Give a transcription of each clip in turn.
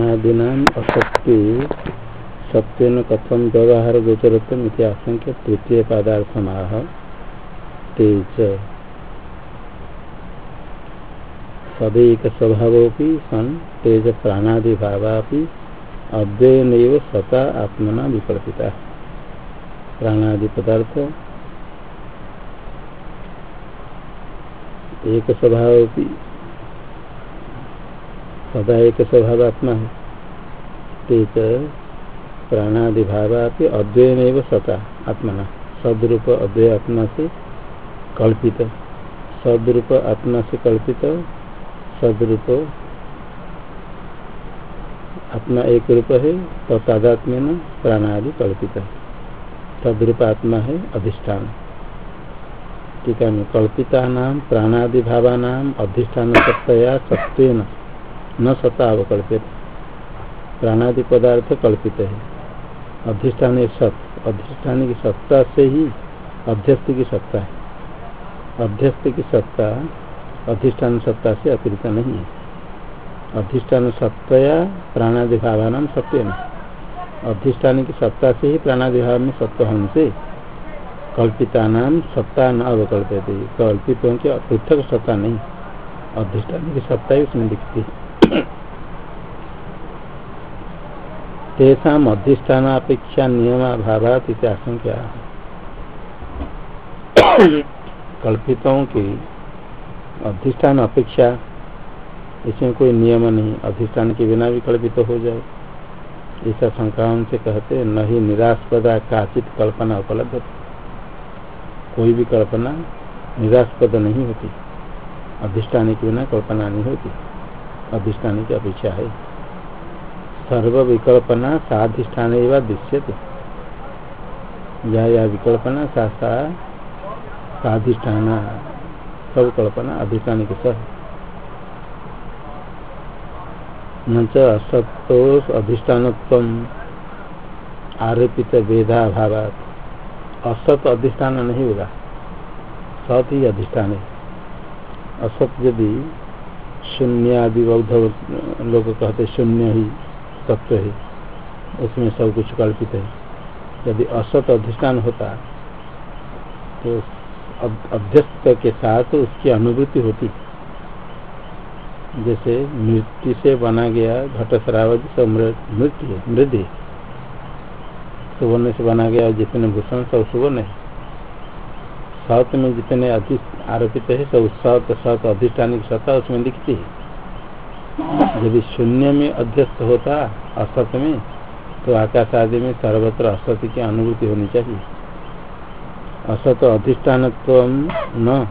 प्राणादीना असक्ति सत्य कथम व्यवहार गोचरत्म आशंक्य तृतीय पदार्थ आह तेज। सदैक स्वभाव सन तेज प्राणादि भावा अद्वयन सता आत्मना विकल्पिता प्राणादि पदार्थ एक स्वभाव सदा एक स्वभाव आत्मा है। तेज प्राणादि भावा अद्वयन सता आत्मना। सदरूप अद्वय आत्मा से कल्पित। सदरूप आत्मा से कल्पित। सदरूप आत्मा एक रूप है तो तादात्म्य प्राणादि कल्पित। है तद्रूप आत्मा है, अधिष्ठान। टीका में कल्पिता नाम प्राणादि भावा अधिष्ठान सत्तया सत्व न सत्ता अवकल्पित प्राणादि पदार्थ कल्पित है। अधिष्ठान सत अधिष्ठान की सत्ता से ही अध्यस्त की सत्ता है। अध्यस्त की सत्ता अधिष्ठान सत्ता से अतिरिक्त नहीं है। अधिष्ठान सत्तया प्राणादिभावान सत्य में अधिष्ठान की सत्ता से ही प्राणादिभाव में सत्य होने से कल्पिता नाम सत्ता न अवकल्पित कल्पितों की पृथक सत्ता नहीं। अधिष्ठान की सत्ता ही उसमें दिखती है। तेषा अधिष्ठान अपेक्षा नियम अभाव आशंका कल्पितों की अधिष्ठान अपेक्षा, इसमें कोई नियम नहीं, अधिष्ठान के बिना भी कल्पित हो जाए। ऐसा संक्रांत से कहते न ही निराशपदा काचित कल्पना उपलब्ध कोई भी कल्पना निराशपद नहीं होती। अधिष्ठान के बिना कल्पना नहीं होती। अधिष्ठान की अपेक्षा है। सर्व विकल्पना साधिष्ठान दृश्य थे या या विकल्पना सा साधिष्ठान सब कल्पना अधिष्ठान के सह न असत्तोष अधिष्ठान आरोपित वेदा भाव असत अधिष्ठान नहीं होगा सत ही अधिष्ठान है। असत यदि शून्य आदि बौद्ध लोग कहते शून्य ही। तत्व है। उसमें सब कुछ कल्पित है। यदि असत अधिष्ठान होता तो अध्यस्त के साथ उसकी अनुभूति होती। जैसे मृत्यु से बना गया घट शराब सब मृत्यु मृदि सुवर्ण से बना गया जितने भूषण सब सुवर्ण है। सत में जितने आरोपित है, सब सत सत अधिष्ठान की सत्ता उसमें दिखती है। यदि शून्य में अध्यस्त होता असत में तो आकाश आदि में सर्वत्र असत्य की अनुभूति होनी चाहिए। असत अधिष्ठान न,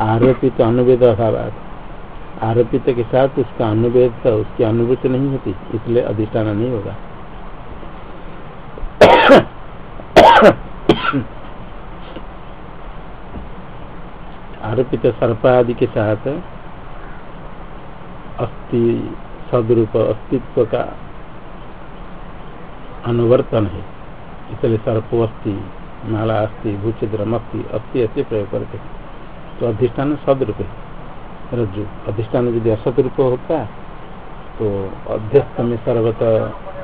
आरोपित अनुवेद अभाव आरोपित के साथ उसका अनुवेद उसकी अनुभूति नहीं होती, इसलिए अधिष्ठान नहीं होगा। आरोपित सर्प आदि के साथ अस्थि सदरूप अस्तित्व का अनुवर्तन है। इसलिए सर्प अस्थि माला अस्थि भूचिद्रम अस्थि अस्थि ऐसे प्रयोग करते हैं। तो अधिष्ठान सदरूप है। रज्जु अधिष्ठान यदि असत रूप होता तो अध्यस्त में सर्वत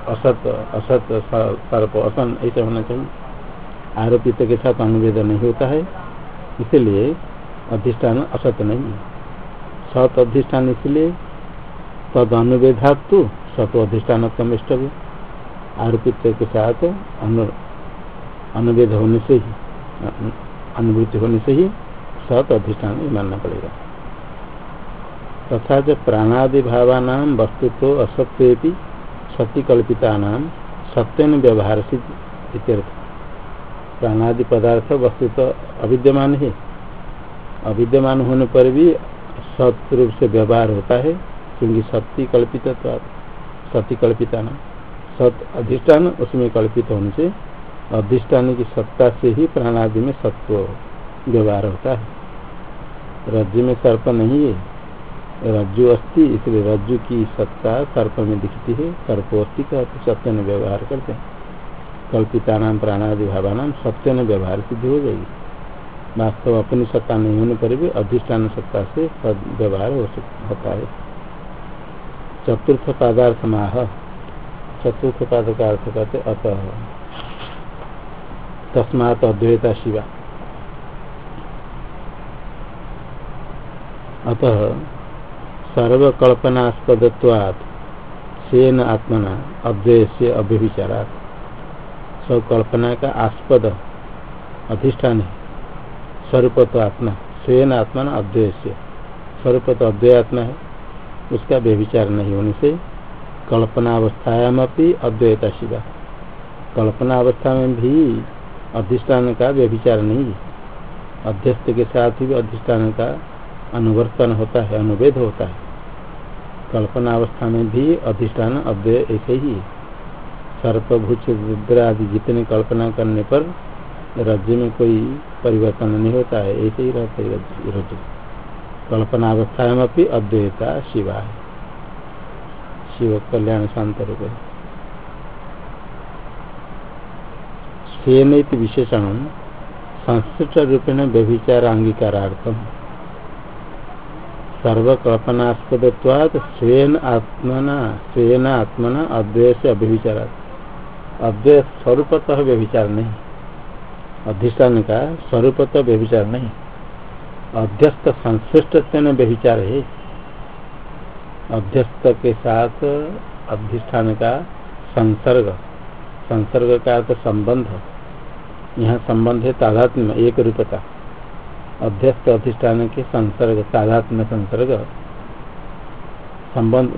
असत असत सर्प, असन, ऐसे होना चाहिए। आरोपित के साथ अनुवेदन नहीं होता है। इसलिए अधिष्ठान असत नहीं सत अधिष्ठान इसलिए तद अनुवेदात तो सत अधिष्ठान इष्टव्य आरोपित के साथ अनुवेद होने से ही अनुभूति होने से ही सत अधिष्ठान मानना पड़ेगा। तथा प्राणादि भावानाम वस्तुत्व असत्य सत्य कल्पिता नाम सत्य व्यवहार सिद्ध प्राणादि पदार्थ वस्तुत्व अविद्यमान है। अविद्यमान होने पर भी सत्य रूप से व्यवहार होता है। क्योंकि सत्य कल्पित सत्य कल्पिता नाम सत अधिष्ठान, उसमें कल्पित होने से अधिष्ठान की सत्ता से ही प्राणादि में सत्व व्यवहार होता है। रज्जु में सर्प नहीं है। रज्जु अस्थि, इसलिए रज्जु की सत्ता सर्प में दिखती है। सर्प अस्थि का सत्य ने व्यवहार करते हैं। कल्पिता नाम प्राणादि भावानाम सत्य ने व्यवहार सिद्ध हो जाएगी। वास्तव अपनी सत्ता नहीं होने पर भी अधिष्ठान सत्ता से सद व्यवहार हो होता है। चतुर्थ पादार्थ माह चतुर्थ पाद का अर्थ कहते अतः। तस्मात अद्वैता शिवा। अतः सर्वकल्पनास्पदत्वात् सेन आत्मना अद्वय से अव्यभिचारा सब कल्पना का आस्पद अधिष्ठान है। स्वरूप तो आत्मा स्वयं आत्मा न अद्वय से स्वरूप तो अद्वय आत्मा है। उसका व्यभिचार नहीं होने से कल्पनावस्थायाम अपनी अद्वैता शिवा कल्पना अवस्था में भी अधिष्ठान का व्यभिचार नहीं अध्यस्त के साथ ही अधिष्ठान का अनुवर्तन होता है, अनुवेद होता है। कल्पना अवस्था में भी अधिष्ठान अव्यय ऐसे ही सर्प भूच रुद्र आदि जितने कल्पना करने पर रज्जु में कोई परिवर्तन नहीं होता है, ऐसे ही रहते रज्जु कल्पना अवस्था में भी अद्वैता शिवा है। शिव कल्याण शांत रूप है स्वेन विशेषण संस्कृत रूपेण व्यभिचार अंगीकारार्थम सर्वकल्पनास्पदत्वाद स्वेन आत्मना स्वेन आत्मना अद्वय से अव्यभिचारा अद्वय स्वरूपतः व्यभिचार नहीं। अधिष्ठान का स्वरूपतः व्यभिचार नहीं। अध्यस्त संश्लिष्ट व्यभिचार है। अध्यस्त के साथ अधिष्ठान का संसर्ग। संसर्ग का तो संबंध। यहाँ संबंध है तादात्म्य, एक रूपता अध्यस्त अधिष्ठान के संसर्ग, तादात्म्य संसर्ग। संबंध,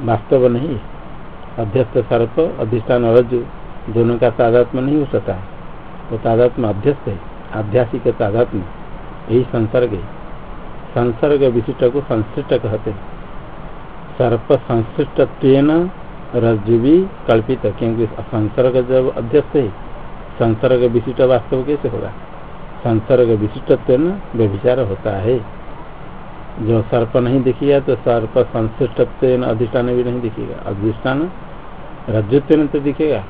वास्तव नहीं। अध्यस्त सर्प, अधिष्ठान रज्जु दोनों का तादात्म्य नहीं हो सकता। वो तादात्म्य अध्यस्त है। आध्यासिक तादात्म्य। यही संसर्ग है। संसर्ग विशिष्ट को संश्लिष्ट कहते सर्प संश्लिष्ट रज्जु भी कल्पित, क्योंकि संसर्ग जब अध्यस्त है, संसर्ग विशिष्ट वास्तव कैसे होगा? संसर्ग विशिष्टत्व व्यभिचार होता है। जो सर्प नहीं दिखेगा तो सर्प संश्लिष्टत्व अधिष्ठान भी नहीं दिखेगा। अधिष्ठान रजुत्व तो दिखेगा।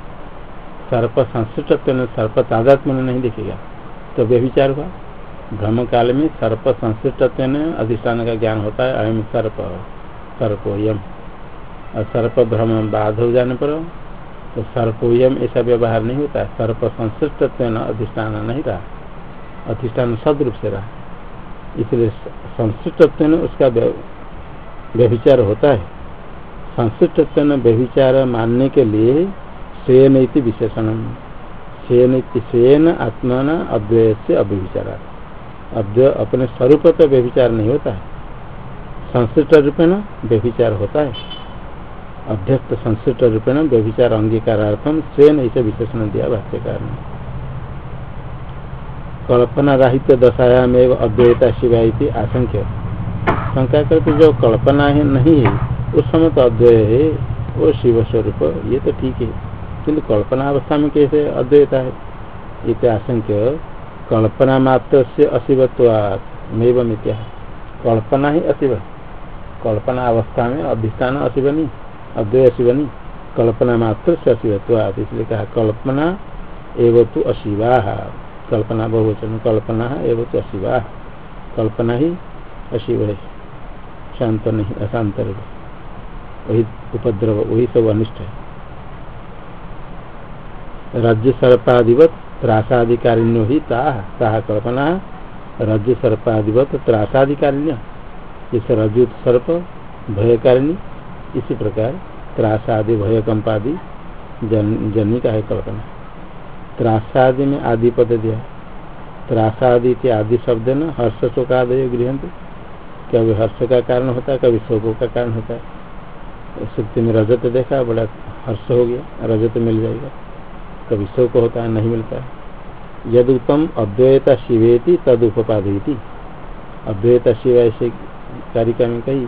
सर्प संश्लिष्टत्व सर्प तादात्म नहीं दिखेगा। तो व्यभिचार हुआ? भ्रम काल में सर्प संश्लिष्टत्व अधिष्ठान का ज्ञान होता है, अयम सर्प, सर्पोयम। और सर्प भ्रम बाध हो जाने पर तो सर्पोयम ऐसा व्यवहार नहीं होता है। सर्प संश्लिष्टत्व अधिष्ठान नहीं रहा। अधिष्ठान सदरूप से रहा। इसलिए संस्कृत उसका व्यभिचार होता है। संस्कृत व्यभिचार मानने के लिए स्वयं विशेषण स्वयं स्वयं आत्मा अद्वय से अव्यभिचारा अद्वय अपने स्वरूप तो व्यभिचार नहीं होता है संस्कृत रूपेण व्यभिचार होता है। अध्यस्त संस्कृत रूपेण व्यभिचार अंगीकारार्थम स्वयं ऐसे विशेषण दिया भाष्यकार ने। कल्पना राहित्य दशायाम एवं अद्वैता शिवा आशंक्य। शंका करके जो कल्पना है, नहीं है, उस समय तो अद्वय है, वो शिव स्वरूप, ये तो ठीक है, किंतु कल्पना अवस्था में कैसे अद्वैता है? ये आशंक्य। कल्पना मात्र से अशिवत्व कल्पना ही अशिव कल्पना अवस्था में अधिष्ठान अशिव नहीं अद्वय अशिव नहीं कल्पना मात्र से अशिवत्व इसलिए कहा कल्पना एवं तो अशिवा कल्पना बहुवचन, कल्पना एवं तो अशिवा कल्पना ही अशिव है। शांत नहीं, अशांत वही उपद्रव, वही सब अनिष्ट है। राज्य सर्पाधिवत त्रासाधिकारिण्यो ही ताह कल्पना राज्य सर्पाधिवत त्रासाधिकारिण्य। इस रजु सर्प भयकारिणी इसी प्रकार त्रासादि भयकंपादि जन, जनी का है कल्पना। त्रासादि में आदि पद दिया त्रासादि के आदि शब्द न हर्ष शोकादय गृह कभी हर्ष का कारण होता है कभी शोकों का कारण होता है? सुक्ति में रजत देखा बड़ा हर्ष हो गया रजत मिल जाएगा। कभी शोक होता है, नहीं मिलता है। यद उत्तम अद्वैता शिवेति तद उपाधि अद्वैता शिव ऐसे कारिका में कही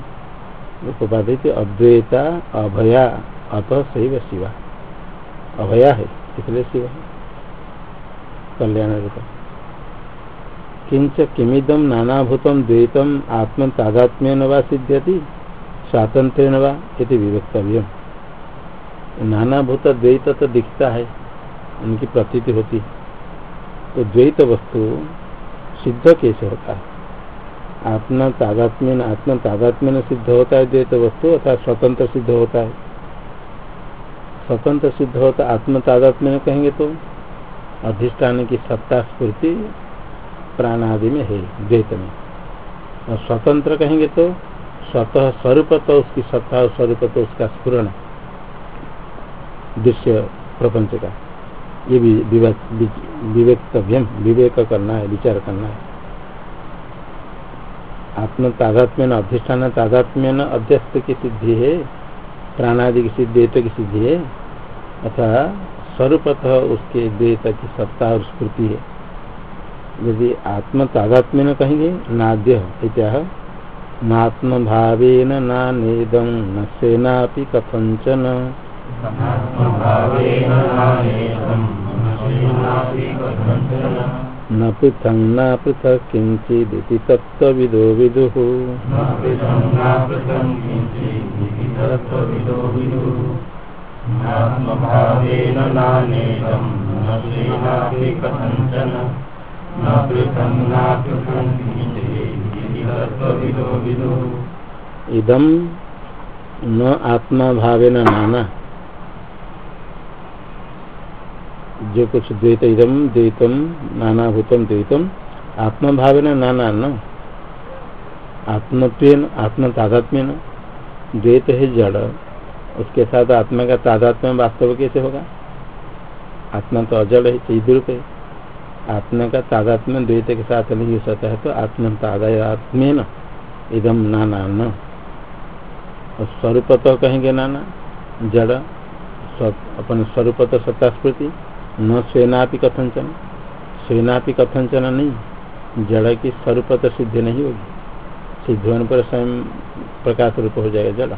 उपाधि अद्वैता अभया, अतः सही शिवा। अभया है, इसलिए शिव है। कल्याण किंच किमिदम नानाभूतम द्वैतम आत्म तादात्म्य वा सिद्ध्यति स्वातंत्र वा विवक्तव्य नानाभूत द्वैत तो दिखता है। उनकी प्रतीति होती। तो द्वैत वस्तु सिद्ध कैसे होता है? आत्मा तादात्म्य आत्मा तादात्म्य सिद्ध होता है द्वैत वस्तु, अर्थात स्वतंत्र सिद्ध होता है। स्वतंत्र सिद्ध होता, आत्म तादात्म्य कहेंगे तो अधिष्ठान की सत्ता स्फूर्ति प्राण आदि में है द्वैत में। और स्वतंत्र कहेंगे तो स्वतः स्वरूप तो उसकी सत्ता और स्वरूप तो उसका स्फुरण दृश्य प्रपंच का। ये विवेक्तव्यम, विवेक करना है, विचार करना है। आत्म तादात्म्य न अधिष्ठान, तादात्म्य न अध्यस्त की सिद्धि है, प्राणादि की सिद्धि तो की सिद्धि है, अथा स्वरूपतः उसके द्वेत की सत्ता और स्फूर्ति है। यदि आत्म तादात्म्य न कहेंगे, नाद्य इत्या नात्म भावेन नेदम न सेना कथंचन न पृथंग न पृथक किंचिदी तत्विदो विदु। इदम न आत्मा भावेन नाना जो कुछ द्वैत इदम द्वैतम नाना भूतम द्वैतम आत्मा भाव न नाना न आत्मत्व आत्म तादात्म्य न द्वैत है जड़, उसके साथ आत्मा का तादात्म्य वास्तव कैसे होगा? आत्मा तो अजड़ है चीज़ रूप है। आत्मा का तादात्म्य द्वैत के साथ नहीं हो सकता है तो आत्म तादात्म्य न इदम नाना न स्वरूप तो कहेंगे नाना, जड़ अपन स्वरूप तो सत्ता स्मृति न स्वेनापि कथंचन स्वेनापि कथंचन नहीं। जड़ की स्वरूप तो सिद्ध नहीं होगी। सिद्ध होने पर स्वयं प्रकाश रूप हो जाएगा जड़।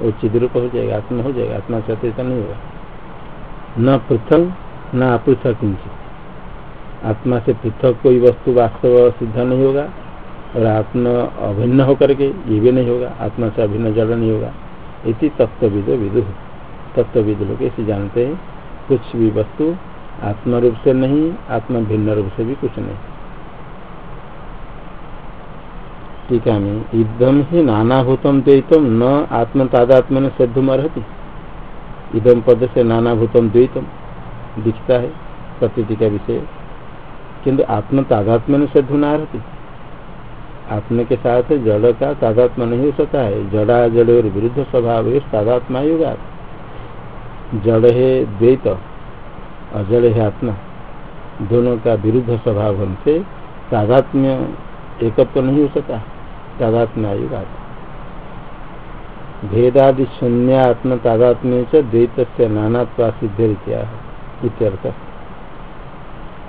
वो चिद रूप हो जाएगा, आत्मा हो जाएगा, आत्मा से अतिरिक्त नहीं होगा। न पृथक, न अपृथक किंचित। आत्मा से पृथक कोई वस्तु वास्तव सिद्ध नहीं होगा। और आत्मा अभिन्न होकर के ये भी नहीं होगा। आत्मा से अभिन्न जड़ नहीं होगा। इति तत्विदो विदु। तत्विद लोग ऐसे जानते हैं। कुछ भी वस्तु आत्मा रूप से नहीं, आत्म भिन्न रूप से भी कुछ नहीं। टीका में इदम ही नानाभूतम द्वैतम, न आत्म तादात्म ने सिद्धम अर्ति इदम पद से नानाभूतम द्वैतम, दिखता है प्रतीति का विषय। किंतु आत्म तादात्म ने सिद्ध न रहती आत्म के साथ जड़ का तादात्मा नहीं हो सकता है। जड़ा जड़ और विरुद्ध स्वभाव है तादात्मा युगा जड़ है द्वैत। अजड़ है आत्मा। दोनों का विरुद्ध स्वभाव होने से तादात्म्य एकत्व तो नहीं हो सकता। तादात्म्य आयुगा भेदादि शून्य आत्म तादात्म्य द्वैत से नानात्वा सिद्ध इत्यर्थ।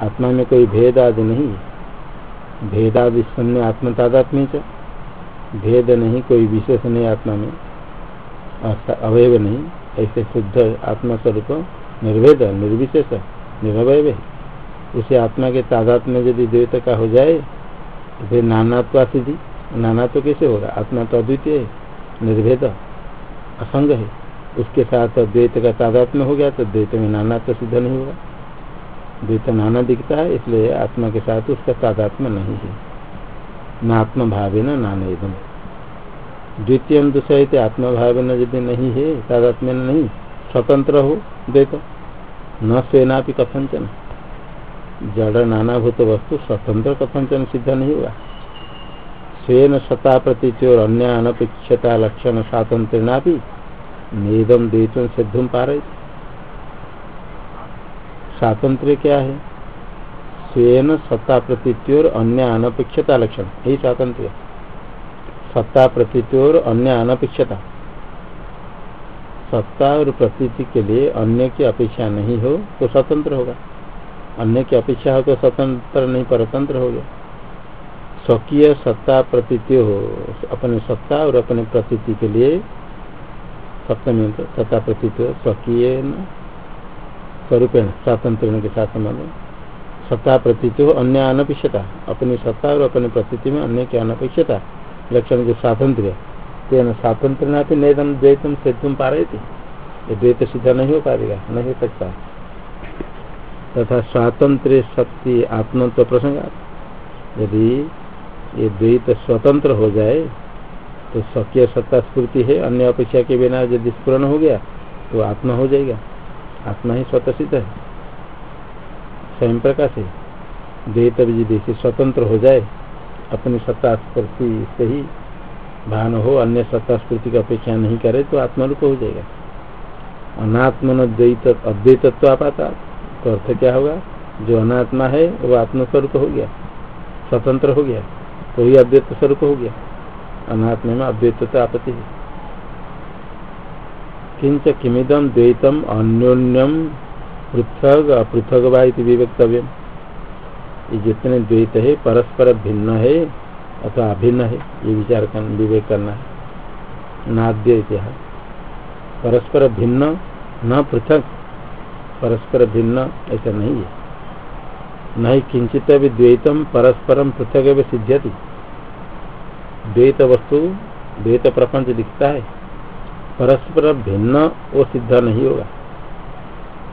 आत्मा में कोई भेद आदि नहीं भेदादि शून्य आत्म तादात्म्य भेद नहीं, कोई विशेष नहीं आत्मा में। अवयव नहीं, ऐसे शुद्ध आत्मा स्वरूप निर्भेद निर्विशेष, निरवय। उसे आत्मा के तादात में यदि द्वैत का हो जाए तो फिर नानात्वा सिद्धि नाना तो कैसे होगा? आत्मा तो अद्वितीय है निर्भेद असंग है। उसके साथ द्वैत का तादात में हो गया तो द्वैत में नाना तो सिद्ध नहीं होगा। द्वैत नाना दिखता है, इसलिए आत्मा के साथ उसका तादात्म नहीं है। न भावे न नाना एकदम द्वितीय दूसरे आत्मा भावे यदि नहीं है तादात्म्य नहीं, स्वतंत्र हो द्वैत। न सेना भी कथंचन जड़ नानाभूत वस्तु स्वतंत्र कथंचन सिद्ध नहीं हुआ। स्वेन सता प्रतीति और अन्य अनपेक्षता लक्षण स्वातंत्र भी निदम द्वैतम सिद्धम पा रहे स्वातंत्र क्या है? स्वेन सत्ता प्रतीति और अन्य अनपेक्षता लक्षण, यही स्वातंत्र सत्ता प्रतीति और अन्य अनपेक्षता सत्ता और प्रतीति के लिए अन्य की अपेक्षा नहीं हो तो स्वतंत्र होगा। अन्य की अपेक्षा हो तो स्वतंत्र नहीं, परतंत्र हो गया। स्वकीय सत्ता प्रतीति हो, अपने सत्ता और अपने प्रतीति के लिए सप्तमी सत्ता प्रतीत हो, स्वकीय स्वरूपेण स्वातंत्र के साथ संबंध सत्ता प्रतीत हो, अन्य अनपेक्षता, अपनी सत्ता और अपनी प्रतीति में अन्य की अनपेक्षता, लक्षण जो स्वातंत्र तेन स्वातंत्र नेदम द्वैतम रहे थे ये द्वैत सीधा नहीं हो पाएगा नहीं हो सकता तथा स्वातंत्र शक्ति आत्मत्व प्रसंग यदि ये द्वैत स्वतंत्र हो जाए तो स्वकीय सत्ता स्फूर्ति है, अन्य अपेक्षा के बिना यदि स्पूर्ण हो गया तो आत्मा हो जाएगा। आत्मा ही स्वतः सिद्ध है। स्वयं प्रकाश है। द्वैत यदि स्वतंत्र हो जाए, अपनी सत्ता स्फूर्ति से ही भान हो, अन्य सत्ता स्फूर्ति की अपेक्षा नहीं करे तो आत्मरूप हो जाएगा। अनात्मन द्वैत अद्वैतत्व आपाता तो अर्थ क्या होगा? जो अनात्मा है, वो आत्मस्वरूप हो गया, स्वतंत्र हो गया तो ही अद्वैत स्वरूप हो गया। अनात्म में अद्वैत आपत्ति है। किंच किमिदम द्वैतम अन्योन्यम पृथक अपृथक वाई विवेक्तव्य जितने द्वैत है, परस्पर भिन्न है अथवा अभिन्न है, ये विचार कर विवेक करना है। नाद्य इतिहास परस्पर भिन्न, न पृथक। परस्पर भिन्न ऐसा नहीं है। न ही किंचित भी द्वैतम, परस्परम पृथक सिद्ध्यति। द्वैत वस्तु, द्वैत प्रपंच दिखता है। परस्पर भिन्न वो सिद्ध नहीं होगा।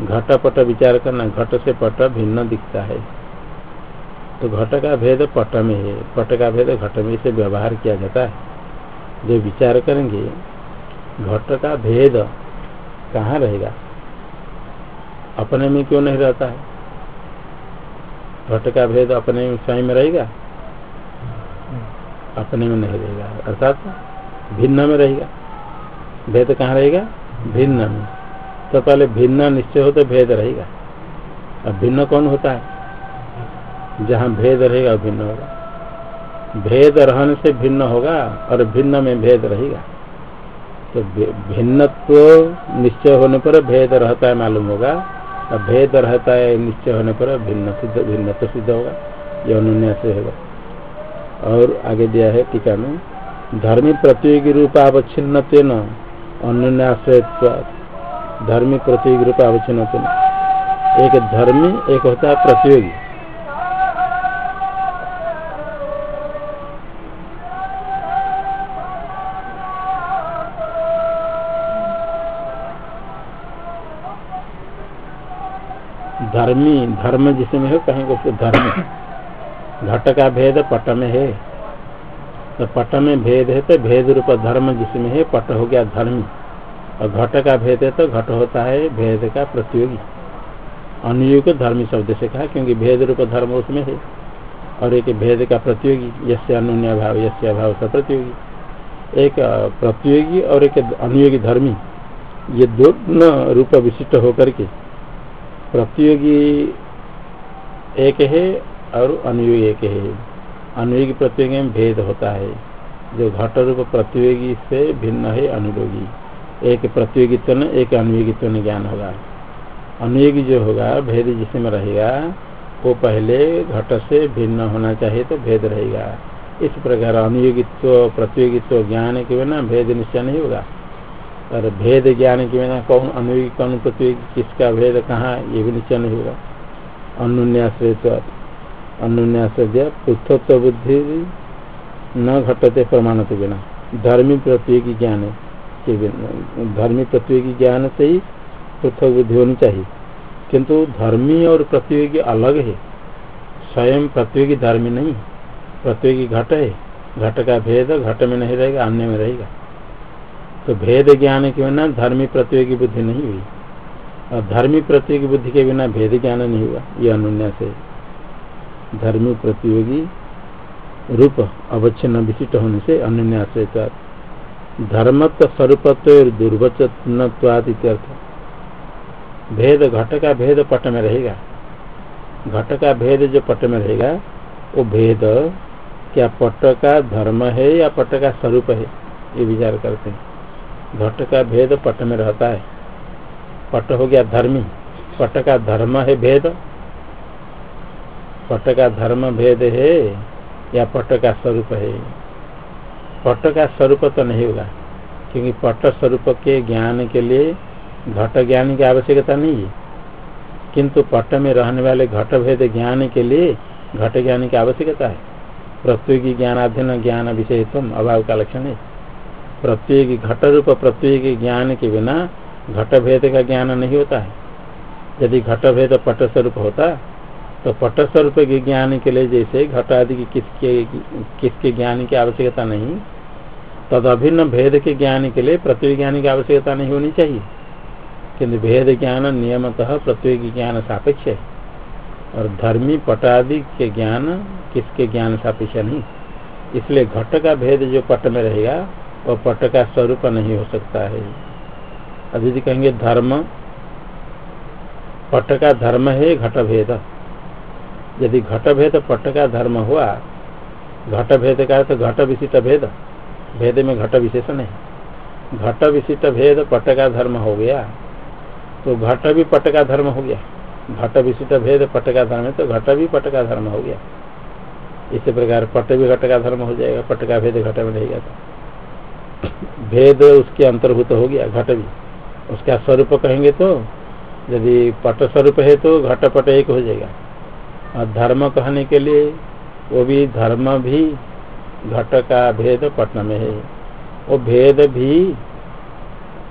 घट पट विचार करना, घट से पट भिन्न दिखता है। तो घट का भेद पट में है। पट का भेद घट में से व्यवहार किया जाता है। जो विचार करेंगे घट का भेद कहाँ रहेगा? अपने में क्यों नहीं रहता है? घट का भेद अपने में स्वयं में रहेगा? अपने में नहीं रहेगा। अर्थात भिन्न में रहेगा। भेद कहाँ रहेगा? भिन्न में। तो पहले भिन्न निश्चय हो तो भेद रहेगा। अब भिन्न कौन होता है? जहाँ भेद रहेगा, भिन्न होगा। भेद रहने से भिन्न होगा और भिन्न में भेद रहेगा। तो भिन्नत्व निश्चय होने पर भेद रहता है मालूम होगा, और भेद रहता है निश्चय होने पर भिन्न सिद्ध, भिन्न तो सिद्ध होगा। यह अनुन्यास होगा। और आगे दिया है टीका में, धर्मी प्रतियोगी रूप अवच्छिन्न तेन अनुन्यास धर्मी प्रतियोगी रूप अवच्छिन्न एक धर्मी, एक होता है प्रतियोगी। धर्मी, धर्म जिसमें है कहेंगे उसको धर्म घट का भेद पट में है। तो पट में भेद है तो भेद रूप धर्म जिसमें है, पट हो गया धर्मी। और घट का भेद है तो घट होता है भेद का प्रतियोगी। अनुयुग धर्मी शब्द से कहा, क्योंकि भेद रूप धर्म उसमें है। और एक भेद का प्रतियोगी यसे अनुन्य भाव यसे अभाव से प्रतियोगी। एक प्रतियोगी और एक अनुयोगी धर्मी, ये दोनों रूप विशिष्ट होकर के प्रतियोगी एक है और अनुयोगी एक है अनुयोगी प्रतियोगी में भेद होता है। जो घट रूप प्रतियोगी से भिन्न है, अनुयोगी। एक प्रतियोगित्व न एक अनुयोगित्व न ज्ञान होगा। अनुयोगी जो होगा, भेद जिसमें रहेगा, वो पहले घट से भिन्न होना चाहिए तो भेद रहेगा। इस प्रकार अनुयोगित्व, प्रतियोगित्व ज्ञान के बिना भेद निश्चय नहीं होगा। और भेद ज्ञान के बिना कौन अनुयोगी कौन प्रतियोगी किसका भेद, कहाँ, ये भी निश्चय नहीं होगा। अनुन्याश्रय अनुन्यासर्य पृथत्व बुद्धि न घटते प्रमाण के बिना। धर्मी प्रतियोगी ज्ञान के धर्मी प्रतियोगी ज्ञान से ही पृथक बुद्धि होनी चाहिए। किंतु धर्मी और प्रतियोगी अलग है। स्वयं प्रतियोगी धर्मी नहीं प्रतियोगी घट है। घट का भेद घट में नहीं रहेगा, अन्य में रहेगा। तो भेद ज्ञान के बिना धर्मी प्रतियोगी बुद्धि नहीं हुई। और धर्मी प्रतियोगी बुद्धि के बिना भेद ज्ञान नहीं हुआ, ये अनुन्यास है। धर्मी प्रतियोगी रूप अवच्छिन्न विशिष्ट होने से अन्य धर्मत्व स्वरूपत्व दुर्वचनत्वाद भेद, घट का भेद पट में रहेगा। घट का भेद जो पट में रहेगा, वो भेद क्या पट का धर्म है या पट का स्वरूप है, ये विचार करते हैं। घट का भेद पट में रहता है। पट हो गया धर्मी। पट का धर्म है भेद। पट का धर्म भेद है या पट का स्वरूप है? पट का स्वरूप तो नहीं होगा, क्योंकि पट स्वरूप के ज्ञान के लिए घट ज्ञान की आवश्यकता नहीं है। किंतु पट में रहने वाले घट भेद ज्ञान के लिए घट ज्ञान की आवश्यकता है। प्रत्येकी ज्ञानाधीन ज्ञान विषयत्म अभाव का लक्षण है। प्रत्येक घट रूप प्रत्येक ज्ञान के बिना घट भेद का ज्ञान नहीं होता है। यदि घट भेद पट स्वरूप होता तो पट स्वरूप के ज्ञान के लिए जैसे घट आदि की किसके किसके ज्ञान की आवश्यकता नहीं, तद अभिन्न भेद के ज्ञान के लिए प्रत्येक ज्ञान की आवश्यकता नहीं होनी चाहिए। किंतु भेद ज्ञान नियमतः प्रत्येक ज्ञान सापेक्ष है, और धर्मी पटादि के ज्ञान किसके ज्ञान सापेक्ष नहीं। इसलिए घट का भेद जो पट में रहेगा वह पट का स्वरूप नहीं हो सकता है। अभी कहेंगे धर्म, पट का धर्म है घट भेद। यदि घट भेद पट का धर्म हुआ, घट भेद का तो घट विशिष्ट भेद। भेद में घट विशेषण है। घट विशिष्ट भेद पट का धर्म हो गया तो घट भी पट का धर्म हो गया। घट विशिष्ट भेद पट का धर्म है तो घट भी पट का धर्म हो गया। इसी प्रकार पट भी घट का धर्म हो जाएगा, पट का भेद घट में रहेगा तो भेद उसके अंतर्भूत हो गया, घट भी। उसका स्वरूप कहेंगे तो यदि पट स्वरूप है तो घट पट एक हो जाएगा। और धर्म कहने के लिए, वो भी धर्म भी घट का भेद पट में है। वो भेद भी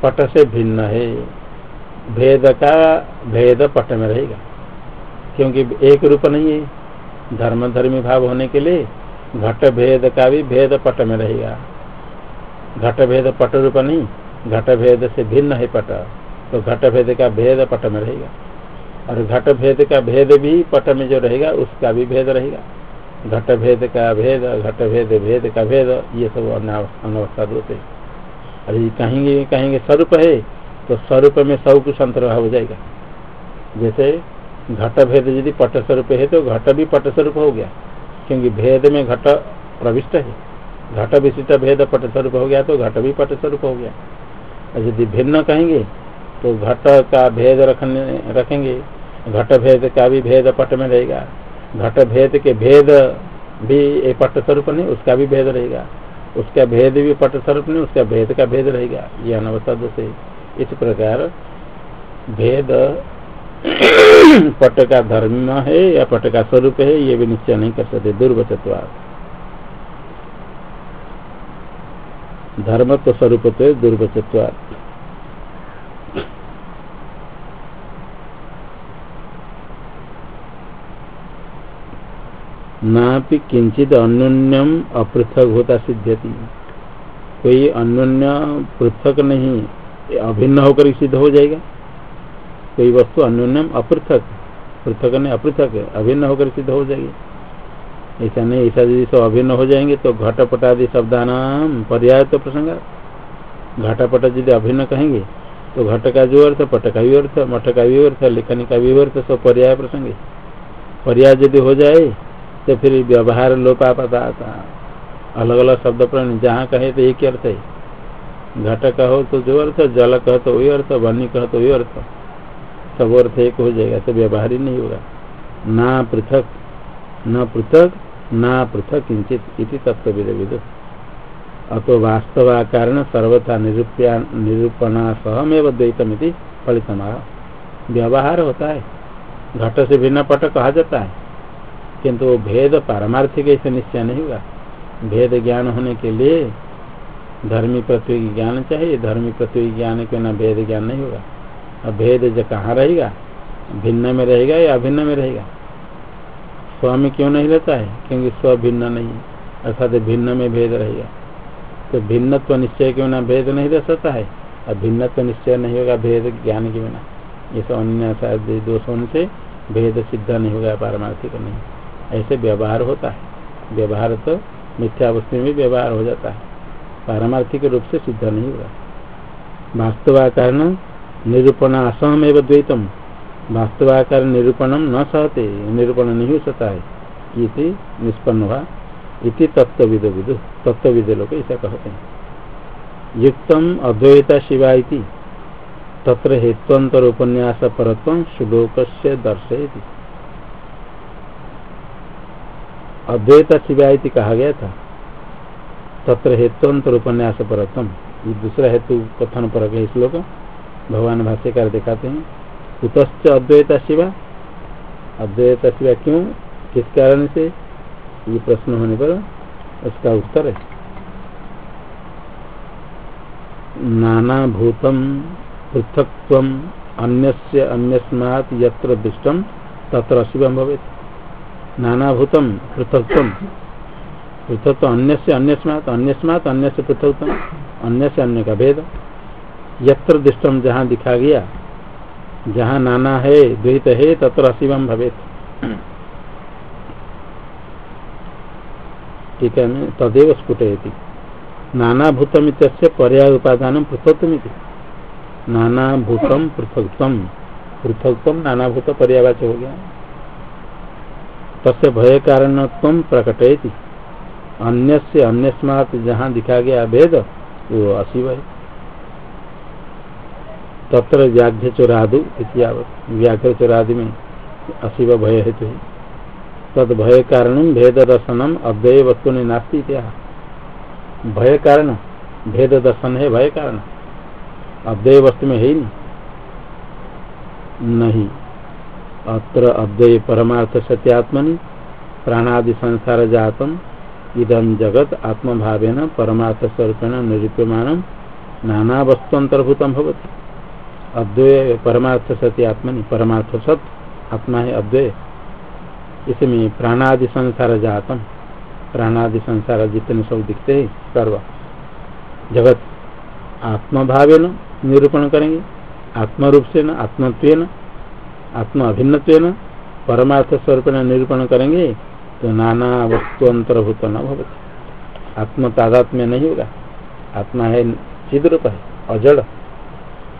पट से भिन्न है। भेद का भेद पट में रहेगा। क्योंकि एक रूप नहीं है। धर्म धर्मी भाव होने के लिए घट भेद का भी भेद पट में रहेगा। घट भेद पट रूप नहीं घट भेद से भिन्न है पट तो घट भेद का भेद पट में रहेगा। और घट भेद का भेद भी पट में जो रहेगा, उसका भी भेद रहेगा। घट भेद का भेद घट भेद भेद का भेद ये सब अनवस्था दोष है। अरे कहेंगे कहेंगे स्वरूप है तो स्वरूप में सब कुछ अंतर्भाव हो जाएगा। जैसे घट भेद यदि पट स्वरूप है तो घट भी पट स्वरूप हो गया, क्योंकि भेद में घट प्रविष्ट है। घट विशिष्ट भेद पट स्वरूप हो गया तो घट भी पट स्वरूप हो गया। यदि भिन्न कहेंगे तो घट का भेद रखने, रखेंगे। घट भेद का भी भेद पट में रहेगा। घट भेद के भेद भी एक पट स्वरूप नहीं, उसका भी भेद रहेगा। उसका भेद भी पट स्वरूप नहीं, उसका भेद का भेद रहेगा। ये अनवस्था दोष इस प्रकार भेद पट का धर्म है या पट का स्वरूप है, ये भी निश्चय नहीं कर सकते। दुर्वचत्वा धर्म तो स्वरूप दुर्वचत्वा। नापि किंचित अन्योन्यम अपृथक होता सिद्ध्यति। कोई अन्योन्य पृथक नहीं, अभिन्न होकर सिद्ध हो जाएगा। कोई वस्तु अन्योन्यम अपृथक, पृथक ने अपृथक, अभिन्न होकर सिद्ध हो जाएगी। ऐसा नहीं, ऐसा यदि सब अभिन्न हो जाएँगे तो घटपट आदि शब्दानाम पर्याय तो प्रसंग। घटपट यदि अभिन्न कहेंगे तो घट का जो अर्थ, पट का भी अर्थ, मठ का भी अर्थ, लिखने का भी अर्थ सब पर्याय प्रसंग। पर्याय यदि हो जाए तो फिर व्यवहार लोपा पता आता अलग अलग शब्द पर जहाँ कहे तो एक अर्थ है। घट कहो तो जो अर्थ, जल कहो तो वही अर्थ बनी कहो तो वही अर्थ। सब अर्थ एक हो जाएगा सब व्यवहार ही नहीं होगा। ना पृथक, न पृथक ना पृथक किंचित इति तत्व विद अतो वास्तवा कारण सर्वथा निरूप्या निरूपणा सहमेव द्वैतम फलितम। व्यवहार होता है। घट से भिन्न पट कहा जाता है। किंतु वो भेद पारमार्थिक ऐसे निश्चय नहीं हुआ। भेद ज्ञान होने के लिए धर्मी पृथ्वी ज्ञान चाहिए। धर्मी पृथ्वी ज्ञान के ना भेद ज्ञान नहीं होगा। अब भेद जो कहाँ रहेगा? भिन्न में रहेगा या अभिन्न में रहेगा? स्व में क्यों नहीं रहता है? क्योंकि स्व भिन्न नहीं अर्थात भिन्न में भेद रहेगा तो भिन्नत्व निश्चय के बिना भेद नहीं रह सकता है, और भिन्नत्व निश्चय नहीं होगा भेद ज्ञान के बिना। ये सब अन्य दोषों से भेद सिद्ध नहीं होगा, पारमार्थिक नहीं। ऐसे व्यवहार होता है। व्यवहार तो मिथ्या वस्तु में व्यवहार हो जाता है। पारमार्थिक रूप से सिद्ध नहीं होगा। वास्तवाकार निरूपण असहम एवं द्वैतम। वास्तवाकार निरूपणम न सहते निरूपण नहीं हो सकता है। इति निष्पन्न हुआ। इति तत्विद विदु तत्विद लोग ऐसा कहते हैं। युक्तम अद्वैता शिवा इति तत्र हेत्वंतर उपन्यास परत्व श्लोक से दर्शयति। अद्वैता शिवा कहा गया था। तत्र हेतुअंतर उपन्यास परतम ये दूसरा हेतु कथन पर श्लोक भगवान भाष्यकार दिखाते हैं। कुतश्च अद्वैत शिवा अद्वैत शिवा क्यों किस कारण से? ये प्रश्न होने पर उसका उत्तर है। नाना भूतम पृथक अन्य अन्यस्मात् यत्र दृष्टम तत्र शिवम भवे नानाभूतम पृथकत्म पृथक अन्य से अन्यस्मात अन्यस्मात अन्य से पृथकत्म अन्य से अन्य का भेद। यत्र दृष्टम जहाँ दिखा गया जहाँ नाना है, द्वैत है, तत्र अशिवम भवे ठीक है तदेव स्फुटयती। नानाभूतम पर्याय उपादान पृथकत्म नानाभूतम पृथकत्म पृथकत्म नानाभूत पर्यावाच हो गया। तस्य भय कारण प्रकटयती। अन्य से अन्यस्मात जहाँ दिखा गया भेद, वो अशिव है। तत्र व्याघ्य चोरादु व्याघ्य चोरादि में अशिव भय हेतु है। तद भय कारण भेद दर्शनम अव्यय वस्तु ने नास्ती भय कारण भेद दर्शन है भय कारण। अव्यय वस्तु में है ही नहीं। अत्र अव्यय परमार्थ सत्यात्मनि, प्राणादि संसार जातम इदम जगत आत्म भावेन परमार्थ स्वरूपेण, निरूप्यमान, नाना वस्तु अंतर्भूतम भवती। अद्वय परमार्थ सत्य आत्मनि परमार्थ सत, आत्मा है अद्वय इसमें प्राणादि संसार जातम, प्राणादि संसार जितने सब दिखते हैं, सर्व। जगत आत्मभावे न निरूपण करेंगे आत्म रूप से न आत्मत्व न आत्म अभिन्न परमार्थ स्वरूप निरूपण करेंगे तो नाना वस्तु अंतर्भूत न भवती। आत्म तादात्म्य नहीं होगा। आत्मा है चिद रूप है, अजड़।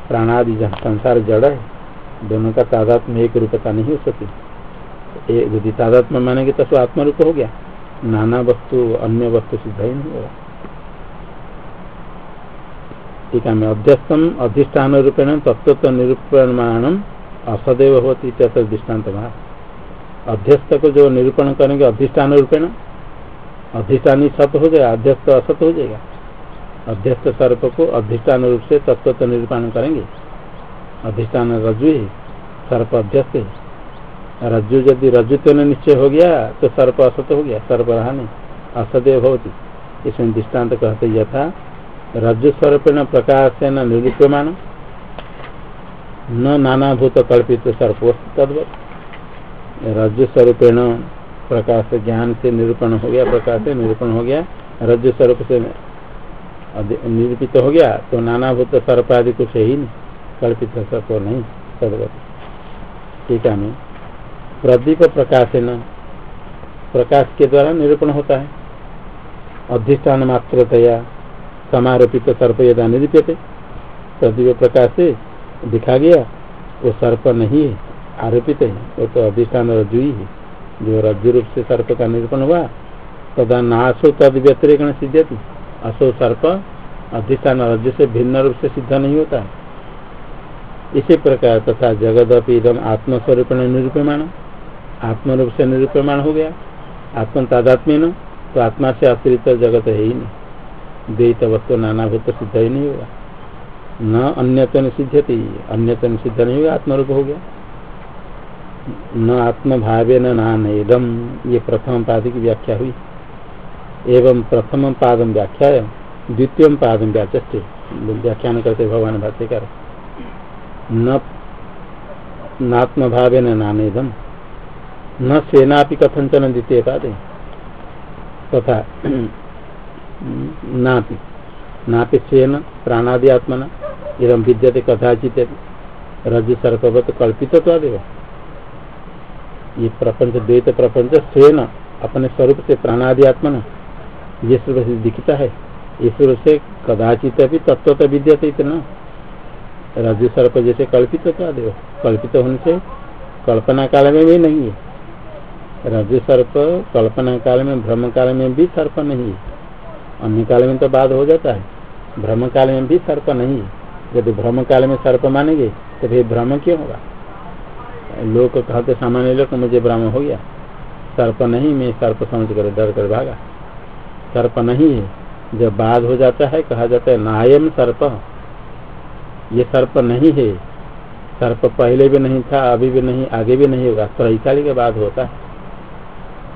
प्राणादि संसार जड़ है, दोनों का तादात्म्य एक रूपता नहीं हो सकती यदि तादात्म्य मानेंगे तो आत्म रूप हो गया। नाना वस्तु, अन्य वस्तु सिद्ध ही नहीं होगा। ठीक है अध्यस्तम अधिष्ठान रूपेण तत्व तो निरूपण असदैव होती दृष्टांत भाव अध्यस्त को जो निरूपण करेंगे, अधिष्ठान रूपेण, अधिष्ठानी सत हो जाएगा, अध्यस्त असत हो जाएगा। अध्यस्त सर्प को अधिष्ठान रूप से तत्व तो निरूपण करेंगे। अधिष्ठान रज्जु ही, सर्प अध्यस्त है। रज्जु यदि रज्जुत्व निश्चय हो गया तो सर्प असत हो गया, सर्प रहा नहीं असदेव होती इसमें दृष्टांत कहते यथा, रज्जु प्रकाश न निरूप्यमान न नानाभूत कल्पित सर्प तद्वत। रज्जु स्वरूपेण प्रकाश ज्ञान से निरूपण हो गया, प्रकाश से निरूपण हो गया, रज्जु स्वरूप से निरूपित हो गया तो नानाभूत सर्प आदि कुछ ही नहीं। कल्पित सर्प नहीं, सदगत। ठीक है प्रदीप प्रकाश न प्रकाश के द्वारा निरूपण होता है। अधिष्ठान मात्रतया समारोपित सर्प यदा निरूपित प्रदीप प्रकाश से दिखा गया, वो सर्प नहीं है, आरोपित है। वो तो अधिष्ठान रज्जु ही है। जो रज्जु रूप से सर्प का निरूपण हुआ, तदा नाशो तद व्यतिरिक सिद्ध असो सर्प अधिष्ठान रज्जु से भिन्न रूप से सिद्ध नहीं होता इसी प्रकार तथा जगदपि इदम आत्मस्वरूप निरूपमान आत्म रूप से निरूपमान हो गया। आत्म तादात्म्य न तो आत्मा से अतिरिक्त जगत है ही नहीं। द्वैत वस्तु नानाभूत सिद्ध ही नहीं होगा। न अन्यतन सिद्ध थी अन्यतन सिद्ध नहीं होगा, आत्मरूप हो गया। न आत्म भावे नान ये प्रथम पाद की व्याख्या हुई। एवं प्रथम पाद व्याख्या द्वितीय पाद व्याचे व्याख्यान करते भगवान भाष्यकार। नात्म भावे नानेदम न सेना कथंचन द्वितीय पाद। तथा नापि। नापि सेन प्राणादि आत्मना इदम विद्यते कथाचित रज सर्पवत कल्पित ये प्रपंच द्वैत प्रपंच स्वयं अपने स्वरूप से प्राणादि आत्मा स्वरूप से दिखता है ईश्वर से कदाचित भी तत्व तो विद्यते इतना। रजु सर्प जैसे कल्पित तो देव कल्पित होने से कल्पना काल में भी नहीं है। रजु सर्प कल्पना काल में, भ्रम काल में भी सर्प नहीं है। अन्य काल में तो बाद हो जाता है। भ्रम काल में भी सर्प नहीं यदि भ्रम काल में सर्प मानेंगे तो फिर भ्रम क्यों होगा? लोग कहते सामान्य लोग मुझे भ्रम हो गया। सर्प नहीं, मैं सर्प समझ कर डर कर भागा। सर्प नहीं है। जब बाध हो जाता है, कहा जाता है, नायम सर्प। ये सर्प नहीं है। सर्प पहले भी नहीं था, अभी भी नहीं, आगे भी नहीं होगा। त्रैकाली के बाद होता है।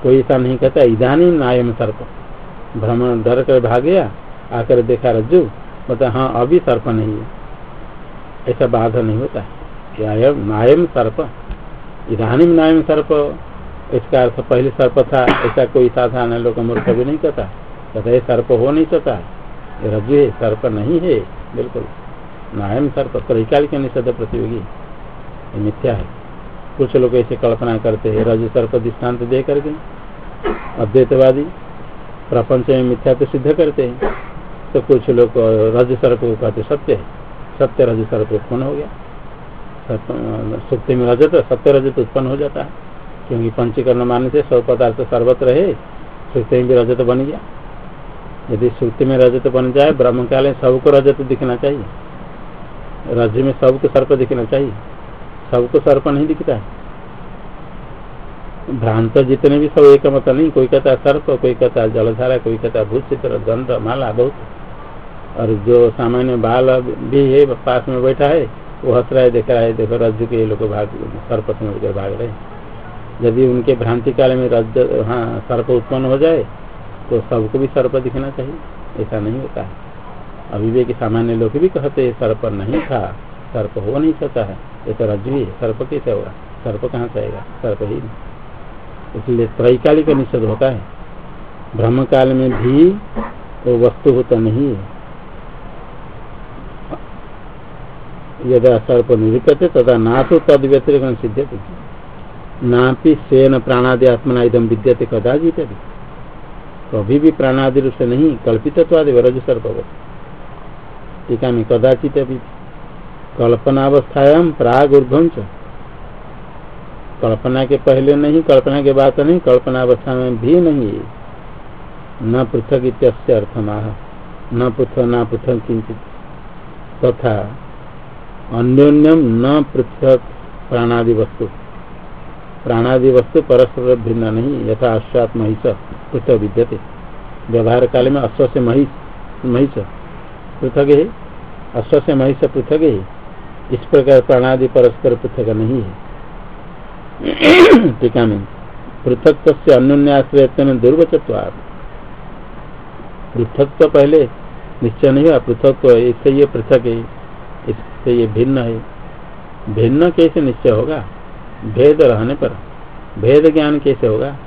कोई ऐसा नहीं कहता इधानी नायम सर्प। भ्रमण डर कर भाग गया, आकर देखा, रज्जु बता हाँ अभी सर्प नहीं है। ऐसा बाधा नहीं होता है। नायम सर्प। इधानी नायम सर्प। इसका अर्थ पहले सर्प था, ऐसा कोई साधारण लोग मूर्ख भी नहीं कहता। कहता है सर्प हो नहीं सकता रज्जु है, सर्प नहीं है, बिल्कुल। नायम सर्प त्रैकाल के निषेध प्रतियोगी। ये मिथ्या है। कुछ लोग ऐसे कल्पना करते हैं रज सर्प दृष्टांत दे करके। अद्वैतवादी प्रपंच में मिथ्या तो सिद्ध करते हैं। तो कुछ लोग रज सर्प को कहते सत्य है। सत्य रज सर्प उत्पन्न हो गया। सुक्ति में रजत, सत्य रजत उत्पन्न हो जाता है। क्योंकि पंचीकरण मानने से सब पदार्थ सर्वत्र है सुक्ति में भी रजत बन गया। यदि सुक्ति में रजत बन जाए ब्रह्म काल में सबको रजत दिखना चाहिए। रज में सबको सर्प दिखना चाहिए। सबको सर्प नहीं दिखता है। भ्रांत जितने भी सब एक मत नहीं, कोई कहता सर्प, कोई कहता जलधारा, कोई कहता भूत चित्र दंड, माला, बहुत। और जो सामान्य बाल भी है, पास में बैठा है, वो हंस रहा है, देख रहा है, देखो रज्जु के लोग भाग, सर्प समझ कर भाग रहे यदि उनके भ्रांति काल में रज हाँ सर्प उत्पन्न हो जाए तो सबको भी सर्प दिखना चाहिए। ऐसा नहीं होता है। अभिवेक सामान्य लोग भी कहते हैं, सर्प नहीं था, सर्प हो नहीं सकता है। ये तो रज्जु ही सर्प कैसे होगा? सर्प कहाँ से आएगा? सर्प ही नहीं। इसलिए त्रैकालिक निषेध होता है। ब्रह्म काल में भी वो वस्तु होता नहीं है। यदा सर्प निरूपते ना तो तद व्यतिरिक सिद्ध नापि सेन प्राणादि आत्मना इदम विद्यते कदा जीते कभी भी प्राणादि रूप से नहीं कल्पित रज सर्प टीका में कदाचित अभी कल्पनावस्थायाम प्राग ऊर्धम कल्पना के पहले नहीं, कल्पना के बाद नहीं, कल्पनावस्था में भी नहीं। न पृथक इत्यस्य अर्थमाह। न पृथक न पृथक किंचित तथा अन्योन्यम न पृथक प्राणादि वस्तु। प्राणादि वस्तु परस्पर भिन्न नहीं, यथा अश्वात महिष, पृथक विद्यते। व्यवहार काल में अश्व से महिष महिष, पृथक है। अश्व से महिष पृथक है। इस प्रकार प्राणादि परस्पर पृथक नहीं है। टीका में पृथक से अन्योन्याश्रय दुर्वचत्व पृथक तो पहले निश्चय नहीं हुआ पृथक तो इससे ये पृथक है, इससे ये भिन्न है। भिन्न कैसे निश्चय होगा? भेद रहने पर। भेद ज्ञान कैसे होगा?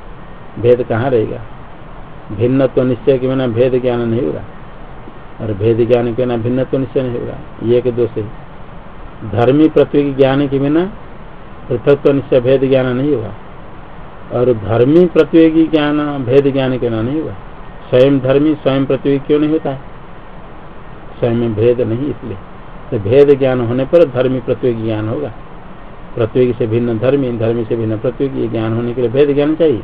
भेद कहाँ रहेगा? भिन्न तो निश्चय के बिना भेद ज्ञान नहीं होगा। और भेद ज्ञान के बिना भिन्न तो निश्चय नहीं होगा। ये के दो से धर्मी पृथ्वी ज्ञान के बिना पृथक तो निश्चय भेद ज्ञान नहीं होगा। और धर्मी प्रतियोगी ज्ञान भेद ज्ञान के ना नहीं होगा। स्वयं धर्मी, स्वयं प्रतियोगी क्यों नहीं होता? है स्वयं भेद नहीं इसलिए। तो भेद ज्ञान होने पर धर्मी प्रतियोगी ज्ञान होगा। प्रतियोगी से भिन्न धर्मी धर्मी से भिन्न प्रतियोगी ज्ञान होने के लिए भेद ज्ञान चाहिए।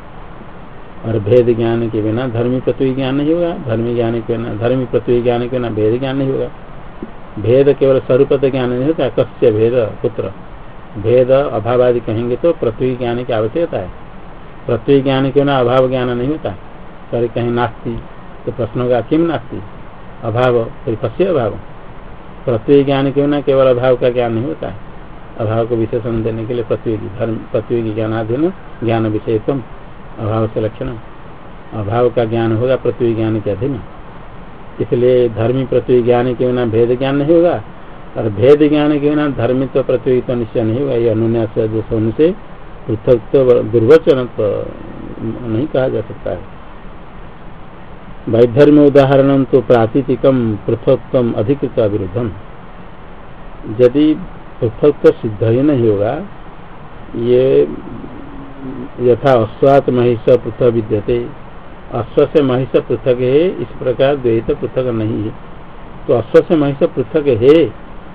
और भेद ज्ञान के बिना धर्मी प्रतियोगी ज्ञान नहीं होगा। धर्मी ज्ञान के बिना, धर्मी प्रतियोगी ज्ञान के बिना भेद ज्ञान नहीं होगा। भेद केवल स्वरूपत ज्ञान नहीं होता, कस्य भेद, पुत्र। भेद अभाव आदि कहेंगे तो पृथ्वी ज्ञान की आवश्यकता है। पृथ्वी ज्ञान क्यों ना अभाव ज्ञान नहीं होता। सर, कहीं नास्ती तो प्रश्न का किम नास्ती? अभाव फिर कस्य अभाव? पृथ्वी ज्ञान क्यों ना केवल अभाव का ज्ञान नहीं होता। है अभाव को विशेषण देने के लिए की धर्म की ज्ञानाधीन, ज्ञान विषयत्म, अभाव से लक्षण अभाव का ज्ञान होगा पृथ्वी ज्ञान के अधीन। इसलिए धर्मी पृथ्वी ज्ञान के बिना भेद ज्ञान नहीं होगा, और भेद ज्ञान के बिना धर्मित्व प्रतियोगिता निश्चय नहीं हुआ ये अनुन्यास होने से पृथक तो दुर्वचन तो नहीं कहा जा सकता है। वैधर्म उदाहरण तो प्रातिथिकम पृथकत्व अधिकृत विरुद्धम यदि पृथक तो सिद्ध ही नहीं होगा। ये यथा अश्वात महिष पृथक विद्यते। अश्व से महिष पृथक है, इस प्रकार द्वैत पृथक नहीं है। तो अश्व से महिष पृथक है,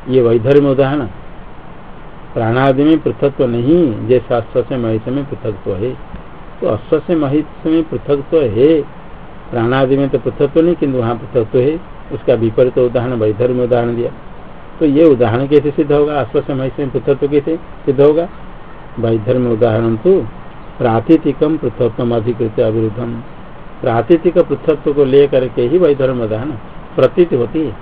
ये वैधर्म उदाहरण। प्राणादि में पृथकत्व नहीं, जैसे अश्व से महिष में पृथकत्व है। तो अश्व से महिष में पृथकत्व है, प्राणादि में तो पृथकत्व नहीं, किंतु वहाँ पृथकत्व है। उसका विपरीत उदाहरण, वैधर्म उदाहरण दिया। तो ये उदाहरण कैसे सिद्ध होगा? अश्व से महिष में पृथकत्व कैसे सिद्ध होगा? वैधर्म उदाहरण तो प्रातिथिकम पृथकत्व अधिकृत अविरुद्धम। प्रातिथिक पृथकत्व को लेकर के ही वैधर्म उदाहरण प्रतीत होती है।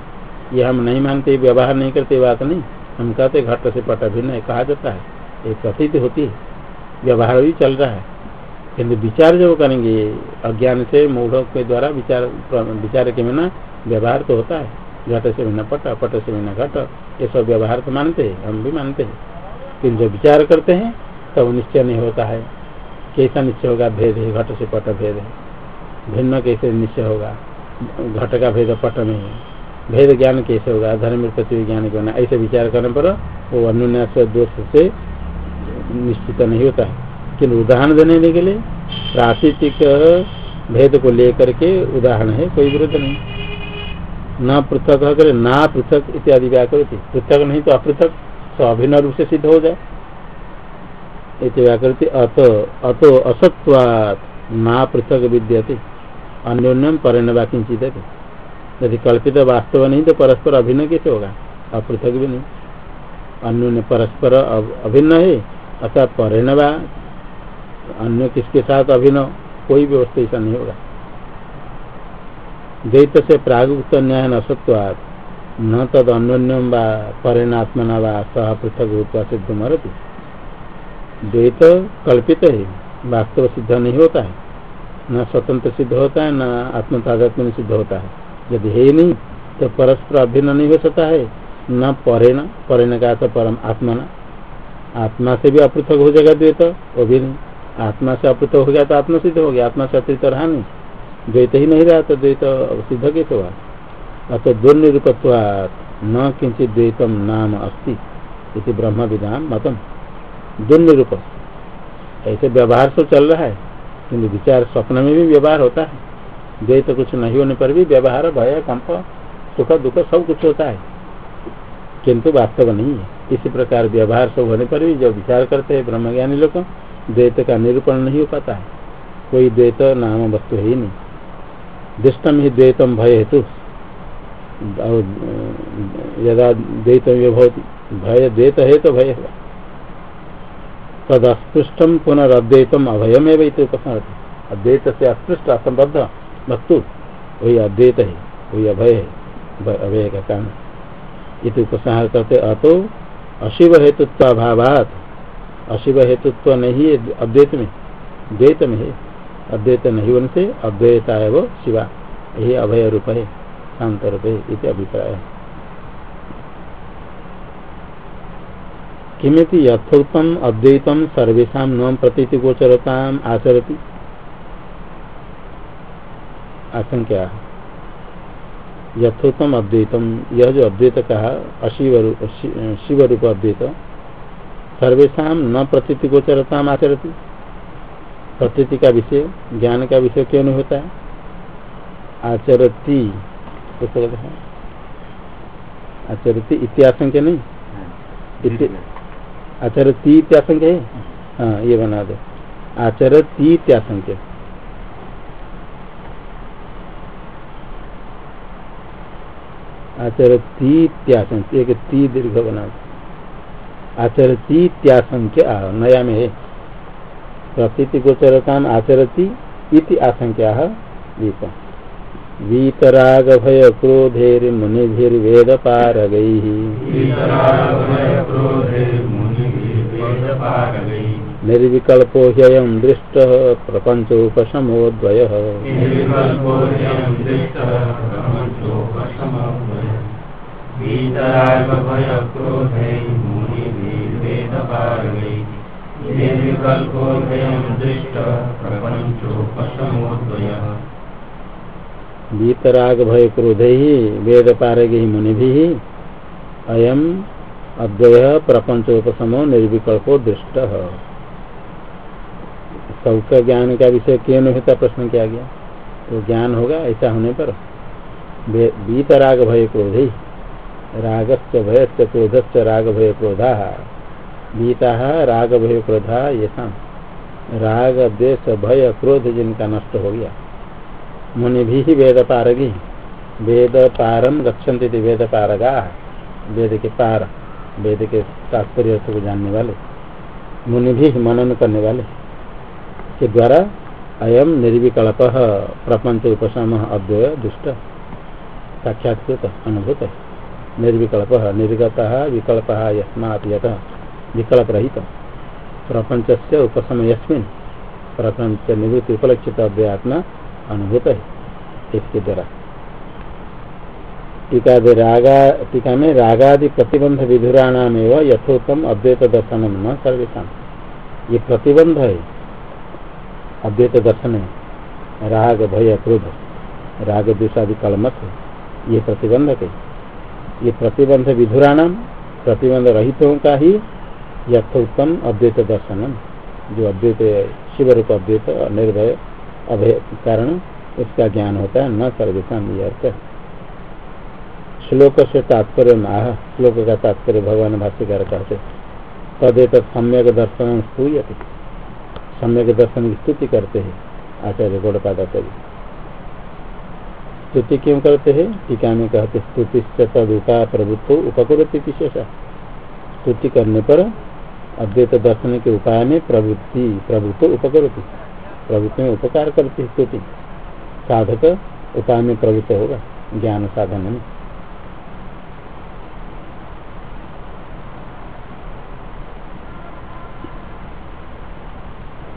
ये हम नहीं मानते, व्यवहार नहीं करते, बात नहीं। हम कहते घट से पट भिन्न कहा जाता है। ये प्रतीत होती है। व्यवहार भी चल रहा है। किन्तु विचार जो करेंगे, अज्ञान से मूढ़ों के द्वारा विचार विचार के बिना व्यवहार तो होता है। घट से बिना पट पट से बिना घट, ये सब व्यवहार तो मानते हैं, हम भी मानते हैं। किन्तु जब विचार करते हैं, तब तो निश्चय नहीं होता है। कैसा निश्चय होगा? भेद है, घट से पट भेद है। भिन्न कैसे निश्चय होगा? घट का भेद पट में है। भेद ज्ञान कैसे होगा? धर्म प्रति ज्ञान क्यों ऐसे विचार करने पर वो अनुन्यास दोष से निश्चित नहीं होता है। किन्तु उदाहरण देने के लिए प्राकृतिक भेद को लेकर के उदाहरण है, कोई विरोध नहीं। न पृथक करे, ना पृथक इत्यादि व्याकृति पृथक नहीं तो अपृथक तो अभिन्न रूप से सिद्ध हो जाए। इति व्याकृति अत, अतो असत्वात, ना पृथक विद्यते। अन्योन्यम परिणवा किंचित यदि कल्पित वास्तव नहीं तो परस्पर अभिन्न कैसे होगा? अपृथक भी नहीं। अन्योन्य परस्पर अभिन्न है अर्थात परिणवा अन्य किसके साथ अभिन्न, कोई व्यवस्था ऐसा नहीं होगा। द्वैत से प्रागुक्त न्याय न सत्वात न तद अन्योन्यम व परिणात्मना व सह पृथक भूतवा सिद्ध मरती द्वैत कल्पित है, वास्तव सिद्ध नहीं होता है। न स्वतंत्र सिद्ध होता है, न आत्म सिद्ध होता है। यदि है ही नहीं तो परस्पर अभिन्न नहीं हो सकता है। न परेण परेण का तो परम आत्मा आत्मा से भी अपृथक हो जाएगा द्वैत, वो भी नहीं। आत्मा से अपृथक हो गया तो आत्मा सिद्ध हो गया, आत्मा से अतिरिक्त रहा नहीं। द्वैत ही नहीं रहा तो द्वैत सिद्ध कैसे हुआ अतो दुर्निरूपत्व न किंचित द्वैतम नाम अस्ति, इति ब्रह्म विधान मतम। दुर्निरूप। ऐसे व्यवहार तो चल रहा है, किंतु विचार स्वप्न में भी व्यवहार होता है। द्वैत कुछ नहीं होने पर भी व्यवहार, भय, कंप, सुख, दुख सब कुछ होता है। किंतु वास्तव नहीं है। इसी प्रकार व्यवहार सब होने पर भी जब विचार करते हैं ब्रह्मज्ञानी लोग, द्वैत का निरूपण नहीं हो पाता है। कोई द्वैत नाम वस्तु है ही नहीं। दृष्टम ही द्वैतम भय हेतु यदा द्वैतम भवती, भय द्वैत है तो भय। होगा तद अस्पृष्टम पुनरअद्वैतम अभयम एवं अद्वैत से अस्पृष्ट असंबद्ध वस्तु वही अद्वैत है वही अभय है अभय का कारण इत उपसंहार करते अतो अशिव हेतुत्वाभावात अशिव हेतुत्व नहीं है अद्वैत में द्वैत में है। अद्वैत नहीं होने से अद्वैता है वो शिवा। यही अभय रूप है, शांत रूप है इसे अभिप्राय किमिति यथोक्तम अद्वैतम सर्वेशा नम प्रतीति गोचरता आचरती? आशंका यथोत्तम अद्वैतम यह जो अद्वैत कहा अशिव शिव रूप अद्वैत सर्वेशा न प्रतीति गोचरता आचरती? प्रतीति का विषय ज्ञान का विषय क्यों नहीं होता है? आचरती आचरती इत्याशंक नहीं? हाँ, आचरती इत्याशंक है? हाँ। ये बना दो। आचरती इत्याशंक। आचरती इत्याशंक एक ती दीर्घ बना दो। आचरती त्याशंक्य नया में है। प्रतीति गोचरता आचरती इति आशंका वीत वीतराग भय क्रोधेर मुनिर्वेद पारगै निर्विकल्पो ह्ययं दृष्ट प्रपंचोपशमोद्वय वीतराग भय क्रोधे वीतराग भय क्रोध ही वेद पारगे ही मुनि भी अयम अद्वय प्रपंचोपमो निर्विकल्पो दृष्ट सबका ज्ञान का विषय क्यों नहीं होता प्रश्न किया गया? तो ज्ञान होगा, ऐसा होने पर। वीतराग भय क्रोध ही रागस्य भयस्य क्रोधस्य राग भय क्रोधा गीता राग भय क्रोधा, ये राग, द्वेष, भय, क्रोध जिनका नष्ट हो गया। मुनि भी वेद पारगी वेद पारम रक्षन्ति वेद पारगा। वेद के पार, वेद के तात्पर्य को जानने वाले। मुनि भी मनन करने वाले। के द्वारा अयम निर्विकल्प प्रपंच उपशम अद्वय दुष्ट। साक्षात्कृत, अनुभूत। निर्विकल्प, निर्गत, विकल्प, यस्मात विकल्प रहित प्रपंच से उपशम यस्मिन प्रपंच निवृत्ति उपलक्षित अध्यात्मा अनुभूत। है इसके द्वारा टीका दे रागा टीका में रागादि प्रतिबंध विधुराणाम यथोत्तम अद्वैत दर्शन न सर्वेशा ये प्रतिबंध है अद्वैत दर्शन है राग, भय, क्रोध, राग दूषादि कलमत है ये प्रतिबंधक है ये प्रतिबंध विधुराणाम प्रतिबंध रहितों का ही यथोत्तम अद्वैत दर्शनम। जो अद्वैत शिव रूप अद्वैत निर्भय अभय कारण उसका ज्ञान होता है, न सर्वेशा अर्थ श्लोक से तात्पर्य आह, श्लोक का तात्पर्य भगवान भाष्यकार कहते तदेत सम्यक दर्शन स्तूयते। सम्यक दर्शन की स्तुति करते हैं, आचार्य गौड़पादाचार्य। स्तुति क्यों करते हैं? टीका में कहते स्तुति तदुपा प्रभुत्व उपकृति विशेषा। स्तुति करने पर अद्वैत दर्शन के उपाय में प्रवृत्ति प्रभुत्व उपकृति प्रवृत्ति में उपकार करती स्तुति। साधक उपाय में प्रवृत्त होगा, ज्ञान साधन में।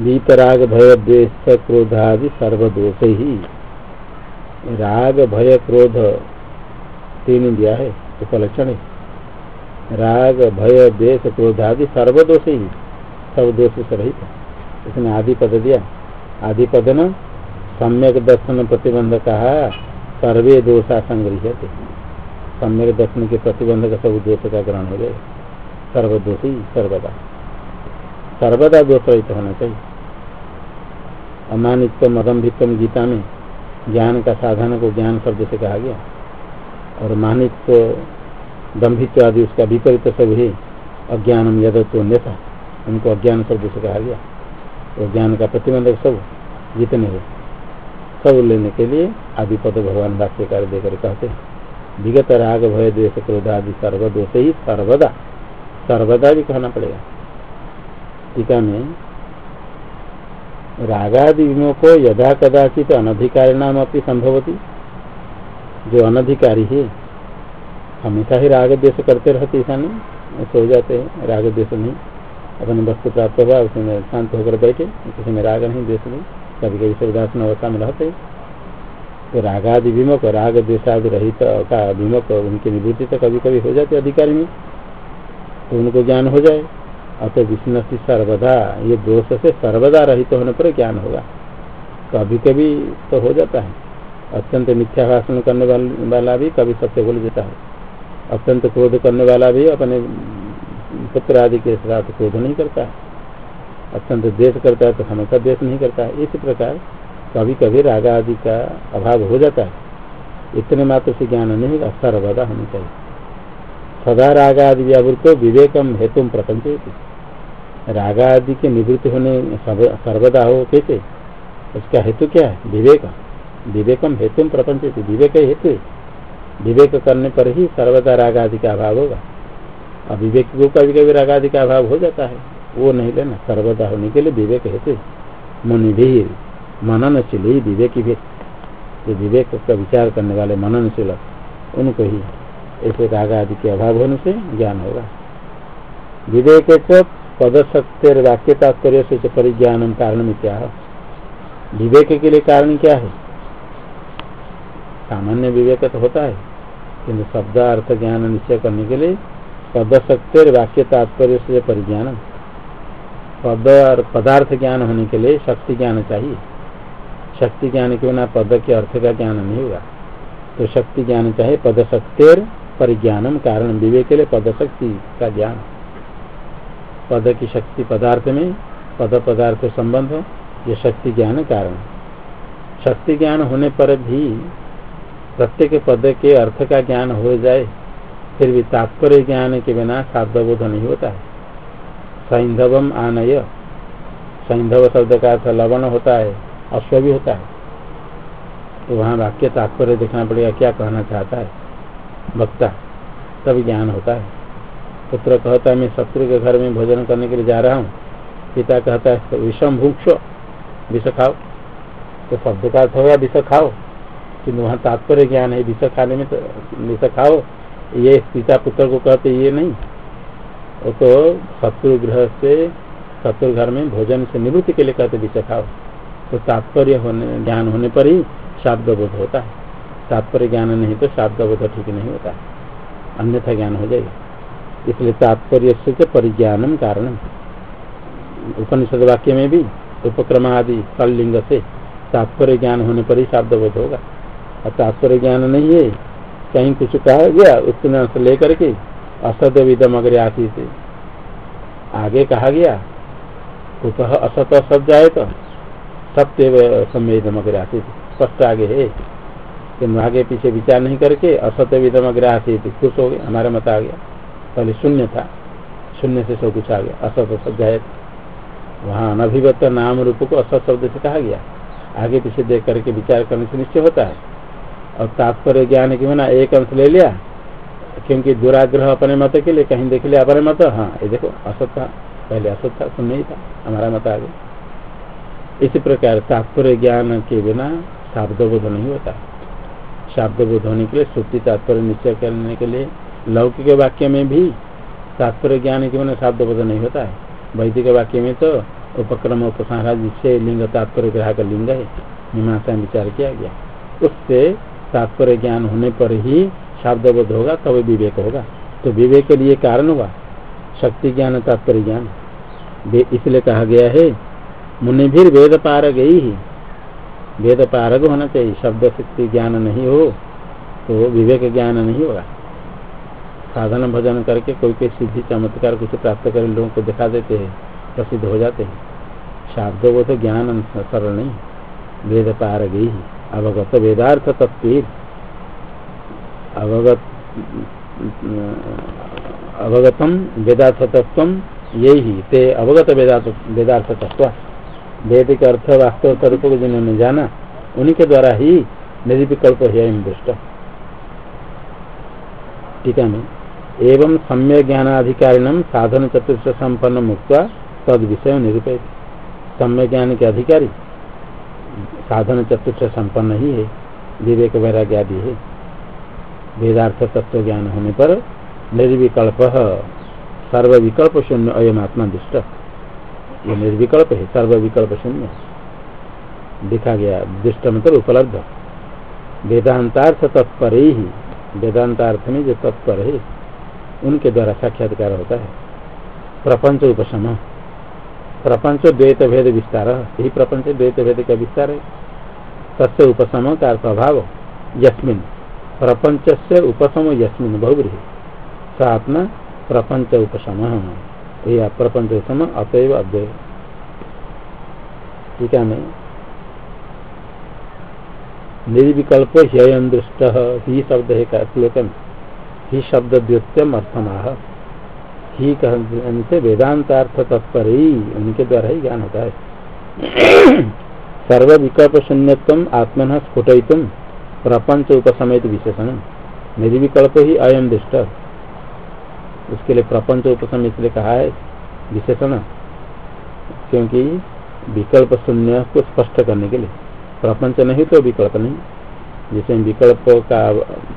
वीतराग भय द्वेष क्रोधादि सर्वदोष। ही राग भय क्रोध तीन दिया है, उपलक्षण है। राग, भय द्वेष क्रोध आदि सर्वदोष ही सब दोष से रहित इसने आदि पद दिया। आदि पद न, सम्यक दर्शन प्रतिबंध कहा सर्वे दोषा संग्रह सम्यक दर्शन के प्रतिबंध का सब दोष का ग्रहण हो जाए। सर्वदोषी, सर्वदा। सर्वदा दोष रहित होना चाहिए। अमानित्व अदम्भित्व गीता में ज्ञान का साधन को ज्ञान शब्द से कहा गया। और मानित्व दम्भित्व आदि उसका विपरीत सब है अज्ञानम यदत्व अन्यथा उनको अज्ञान शब्द से कहा गया। तो ज्ञान का प्रतिबंधक सब, जितने हो। सब लेने के लिए आदि पद भगवान भाष्यकार देकर कहते हैं, विगत राग भय द्वेष क्रोध आदि सर्वदोष ही सर्वदा। सर्वदा भी कहना पड़ेगा। टीका में रागादि को यदा कदाचित अनधिकारी नाम अपनी संभवती। जो अनधिकारी है हमेशा ही राग देश करते रहते ऐसा नहीं सो जाते हैं, राग देश नहीं। अपने वस्तु प्राप्त हुआ उसमें शांत होकर बैठे, किसी में राग नहीं देश नहीं। कभी कभी सुविधासन अवस्था में रहते तो रागादि विमुख, राग देशादि रहित का विमुख, उनकी निवृत्ति तो कभी कभी हो जाती अधिकारी में। तो उनको ज्ञान हो जाए। अत विष्णु सर्वदा, ये दोष से सर्वदा रहित होने पर ज्ञान होगा। कभी कभी तो हो जाता है। अत्यंत मिथ्या भाषण करने वाला भी कभी सत्य बोल देता है। अत्यंत क्रोध करने वाला भी अपने पुत्र आदि के साथ क्रोध नहीं करता अत्यंत देश करता है तो हमेशा देश नहीं करता है। इसी प्रकार कभी कभी राग आदि का अभाव हो जाता है। इतने मात्र से ज्ञान नहीं सर्वदा होनी चाहिए। सदा राग आदि व्यावृत्तो विवेकम हेतु प्रपंच राग आदि के निवृत्त होने सर्वदा हो कैसे? उसका हेतु क्या है? विवेक। विवेकम हेतु प्रपंच विवेक हेतु विवेक करने पर ही सर्वदा राग आदि का अभाव होगा। और विवेक को कभी कभी राग आदि का अभाव हो जाता है। वो नहीं लेना, सर्वदा होने के लिए विवेक हेतु मुनिधीर, मननशील ही विवेक भी जो विवेक का विचार करने वाले मननशील उनको ही ऐसे राग आदि के अभाव होने से ज्ञान होगा। विवेक पदशक्तिर वाक्य तात्पर्य से परिज्ञान कारण में क्या है। विवेक के लिए कारण क्या है? सामान्य विवेक तो होता है। किंतु शब्द अर्थ ज्ञान निश्चय करने के लिए पदशक्तिर वाक्य तात्पर्य से परिज्ञान। पद और पदार्थ ज्ञान होने के लिए शक्ति ज्ञान चाहिए। शक्ति ज्ञान के बिना पद के अर्थ का ज्ञान नहीं होगा। तो शक्ति ज्ञान चाहिए पदशक्तिर परिज्ञानम कारण विवेक के लिए पदशक्ति का ज्ञान। पद की शक्ति पदार्थ में, पद पदार्थ संबंध, ये शक्ति ज्ञान कारण। शक्ति ज्ञान होने पर भी प्रत्येक पद के अर्थ का ज्ञान हो जाए, फिर भी तात्पर्य ज्ञान के बिना बोध नहीं होता है। सैंधवम आनय। सैंधव शब्द का अर्थ लवण होता है, अश्व भी होता है। तो वहाँ वाक्य तात्पर्य देखना पड़ेगा, क्या कहना चाहता है? वक्ता तभी ज्ञान होता है। पुत्र कहता है, मैं शत्रु के घर में भोजन करने के लिए जा रहा हूँ। पिता कहता है, विषम भूक्ष, विष खाओ। तो शब्द का अर्थ होगा विष खाओ। किन्तु वहाँ तात्पर्य ज्ञान है विष खाने में तो विष खाओ। ये पिता पुत्र को कहते ये नहीं। वो तो शत्रु ग्रह से, शत्रु घर में भोजन से निवृत्ति के लिए कहते विष खाओ। तो तात्पर्य होने, ज्ञान होने पर ही शाब्द बोध होता है। तात्पर्य ज्ञान नहीं तो शाब्द बोध ठीक नहीं होता। अन्यथा ज्ञान हो जाएगा। इसलिए तात्पर्य से परिज्ञानम कारण उपनिषद वाक्य में भी उपक्रम आदि कलिंग से तात्पर्य ज्ञान होने पर ही शाब्द बोध होगा। तात्पर्य ज्ञान नहीं है। कहीं कुछ कहा गया उत्तीर्ण से लेकर के असत विदम अग्र आती से आगे कहा गया कुछ असत असत जाए तो सत्य संवेदम अग्र आती स्पष्ट आगे है किन्तु आगे पीछे विचार नहीं करके असत विदम अग्र आती थी खुश हो गए हमारा मत आ गया। पहले शून्य था, शून्य से सब कुछ आ गया, असत असत जाए वहाँ अनभिवत नाम रूप को असत शब्द से कहा गया। आगे पीछे देख करके विचार करने से निश्चय होता है। और तात्पर्य ज्ञान की बना एक अंश ले लिया, क्योंकि दुराग्रह अपने मत के लिए कहीं देख लिया अपने मत हाँ ये देखो, असत था, पहले असत था सुन नहीं था, हमारा मत आगे। इसी प्रकार तात्पर्य ज्ञान के बिना शाब्दबोध नहीं होता। शाब्द बोध होने के लिए श्रुति तात्पर्य निश्चय करने के लिए लौकिक वाक्य में भी तात्पर्य ज्ञान के बिना शाब्दबोध नहीं होता है। वैदिक वाक्य में तो उपक्रम, उपसंहार जिससे लिंग, तात्पर्य ग्रह का लिंग है, मीमांसा, विचार किया गया। उससे तात्पर्य ज्ञान होने पर ही शब्दबोध होगा तब विवेक होगा। तो विवेक के लिए कारण हुआ। शक्ति ज्ञान, तात्पर्य ज्ञान। इसलिए कहा गया है, मुनि भी वेद पार गई ही। वेद पारग होना चाहिए। शब्द शक्ति ज्ञान नहीं हो तो विवेक ज्ञान नहीं होगा। साधन भजन करके कोई कोई सिद्धि, चमत्कार कुछ प्राप्त कर लोगों को दिखा देते हैं, प्रसिद्ध हो जाते हैं। शाब्द वो तो ज्ञान सरल नहीं वेद पार गई अवगत वेदार्थ तत्व अवगत, अवगतम वेदार्थ तत्व यही, ते अवगत वेदार्थ तत्व वेद अर्थ वास्तव स्वरूप को जिन्होंने जाना, उन्हीं के द्वारा ही निर्विकल्प है दृष्ट। ठीक है एवं सम्य ज्ञानाधिकारिणम साधन चतुर्थ संपन्न मुक्त तद विषय निरूपित सम्य ज्ञान के अधिकारी साधन चतुर्थ संपन्न ही है, विवेक वैराग्य आदि है। वेदार्थ तत्व ज्ञान होने पर निर्विकल्प सर्वविकल्प शून्य अयम आत्मा दुष्ट ये निर्विकल्प है, सर्वविकल्प शून्य। दिखा गया दुष्ट मतलब उपलब्ध। वेदांतार्थ तत्पर ही, वेदांतार्थ में जो तत्पर है, उनके द्वारा साक्षात्कार होता है। प्रपंच उपशम। प्रपंच द्वैत भेद विस्तार। यही प्रपंच द्वैत भेद का विस्तार है। तस्य उपशम का अभाव यस्मिन। प्रपंच से उपशम यस्मिन बहुब्री स आत्मा प्रपंच उपशम यह प्रपंच उपशम अतएव अद्वय ठीक है, मैं। निर्विकल्प ह्ययन दृष्ट। ही शब्द है का श्लोकन ही शब्द द्योत्यम अर्थमाह। ही कहने से वेदांतार्थ तत्पर ही उनके द्वारा ही ज्ञान होता है। सर्व विकल्प आत्मन स्फुटयितुम प्रपंच उपसमित विशेषण। निर्विकल्प ही अयम दृष्ट। उसके लिए प्रपंच उपसम इसलिए कहा है, विशेषण। क्योंकि विकल्प शून्य को स्पष्ट करने के लिए। प्रपंच नहीं तो विकल्प नहीं। जिसमें विकल्प का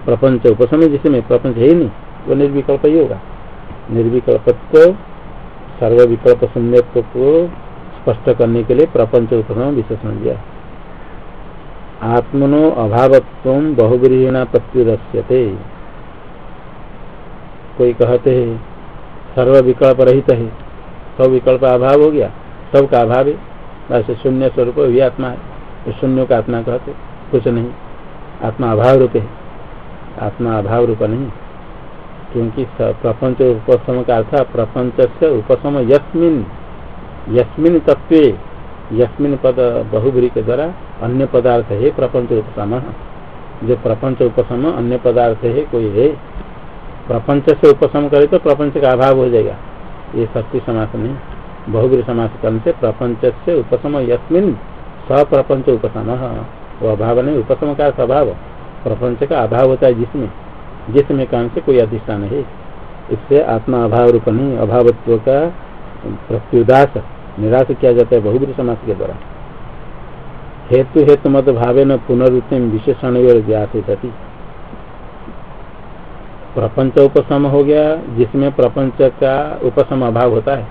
प्रपंच उपसमय जिसमें प्रपंच है ही नहीं, वो निर्विकल्प ही होगा। निर्विकल्पत्व सर्वविकल्प शून्यत्व को स्पष्ट करने के लिए प्रपंच उपक्रम विशेषण दिया। आत्मनो अभावत्व बहुब्रीहिणा प्रत्युदस्यते। कोई कहते हैं सर्व विकल्प रहित है, सब विकल्प अभाव हो गया सबका अभाव है। वैसे शून्य स्वरूप भी आत्मा है शून्य का आत्मा कहते, कुछ नहीं, आत्मा अभाव रूप है। आत्मा अभाव रूप नहीं। क्योंकि प्रपंच उपशम का अर्थ प्रपंच से उपशम यस्मिन यस्मिन तत्व यस्मिन पद बहुबरी के द्वारा अन्य पदार्थ है प्रपंच उपशम जो प्रपंच उपशम अन्य पदार्थ है कोई है। प्रपंच से उपशम करे तो प्रपंच का अभाव हो जाएगा। ये शक्ति समास नहीं बहुबरी समास से प्रपंच से उपशम यस्मिन सप्रपंच उपशम वो अभाव नहीं उपशम का स्वभाव प्रपंच का अभाव होता है जिसमें जिसमें काम से कोई अधिष्ठान है। इससे आत्मा अभाव रूप नहीं, अभावत्व का प्रत्युदास निराश किया जाता है बहुबरी समाज के द्वारा। हेतु हेतु मत भावे न पुनरुत्ति विशेषण प्रपंच उपशम हो गया, जिसमें प्रपंच का उपशम अभाव होता है।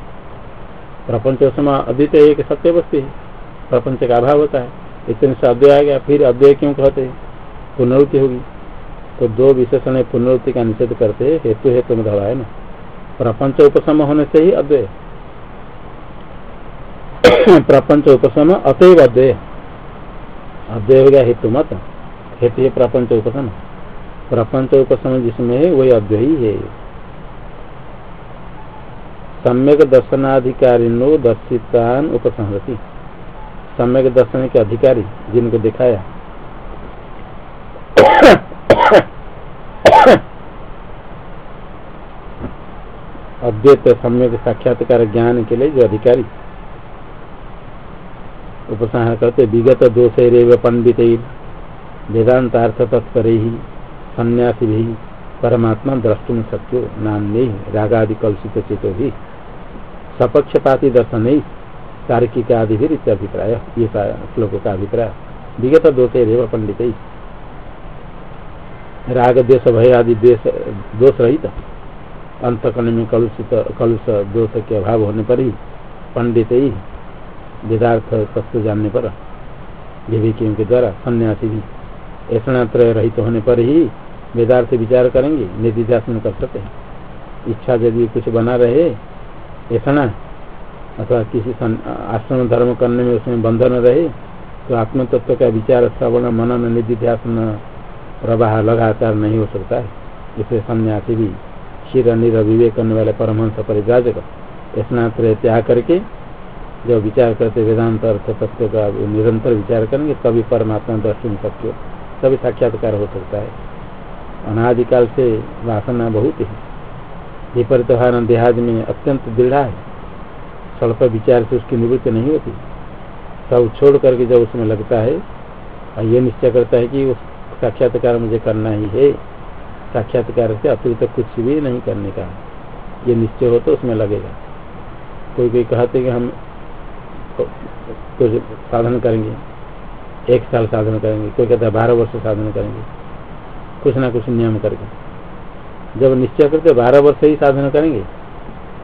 प्रपंच अद्वितीय एक सत्य वस्तु है। प्रपंच का अभाव होता है। इतने से अद्वय आ गया, फिर अद्वय क्यों कहते हैं? पुनरुत्ति होगी। तो दो विशेषण पुनरुत्ति का निषेध करते हेतु हेतु में धड़ा है ना। प्रपंच उपसम होने से ही अद्वय प्रपंच उपशम अतएव अद्वय अद्वय हो गया हेतु मत। हेतु है प्रपंच उपशम। प्रपंच उपशम जिसमें है, वही अद्वय है सम्यक दर्शनाधिकारी नो दर्शितान उपसंहति सम्यक दर्शन के अधिकारी जिनको दिखाया। अद्वैत सम्यक साक्षात्कार ज्ञान के लिए जो अधिकारी उपसंहार करते, विगत दोष रेव पंडित, वेदांतार्थ तत्पर ही, सन्यासी भी, परमात्मा द्रष्टुम सत्यो नान्य रागादि कलुषित चेतो भी, सपक्षपाती दर्शन ही तार्किक आदि भी अभिप्राय, ये श्लोक का अभिप्राय। विगत दोष रेव पंडित राग, द्वेष, भय आदि दोष रहित। अंतकरण में कलुषित कलुष, दोष के अभाव होने पर ही पंडित ही वेदार्थ तत्व जानने पर, विवेकियों के द्वारा सन्यासी भी ऐसा रहित होने पर ही वेदार्थ विचार करेंगे निधिध्यासन कर सकते हैं इच्छा यदि कुछ बना रहे ऐसा अथवा किसी आश्रम धर्म करने में उसमें बंधन रहे तो आत्म तत्व का विचार, श्रवण, मनन निधिध्यासन प्रवाह लगातार नहीं हो सकता है। इसे सन्यासी भी क्षीर निर विवेक करने वाले परमहंस परिव्राजक स्नात्र त्याग करके जब विचार करते वेदांत अर्थ तत्व का निरंतर विचार करेंगे, तभी परमात्मा दर्शन सत्य तभी साक्षात्कार हो सकता है। अनादिकाल से वासना बहुत है। विपरीत हार देहाद में अत्यंत दृढ़ है। स्वल्प विचार से उसकी निवृत्ति नहीं होती। सब छोड़ करके जब उसमें लगता है, और ये निश्चय करता है कि उस साक्षात्कार मुझे करना ही है। साक्षात्कार से अतिरिक्त कुछ भी नहीं करने का। ये निश्चय हो तो उसमें लगेगा। कोई कोई कहते कि हम कुछ साधन करेंगे। एक साल साधन करेंगे। कोई कहता है बारह वर्ष साधन करेंगे। कुछ ना कुछ नियम करके। जब निश्चय करते बारह वर्ष ही साधन करेंगे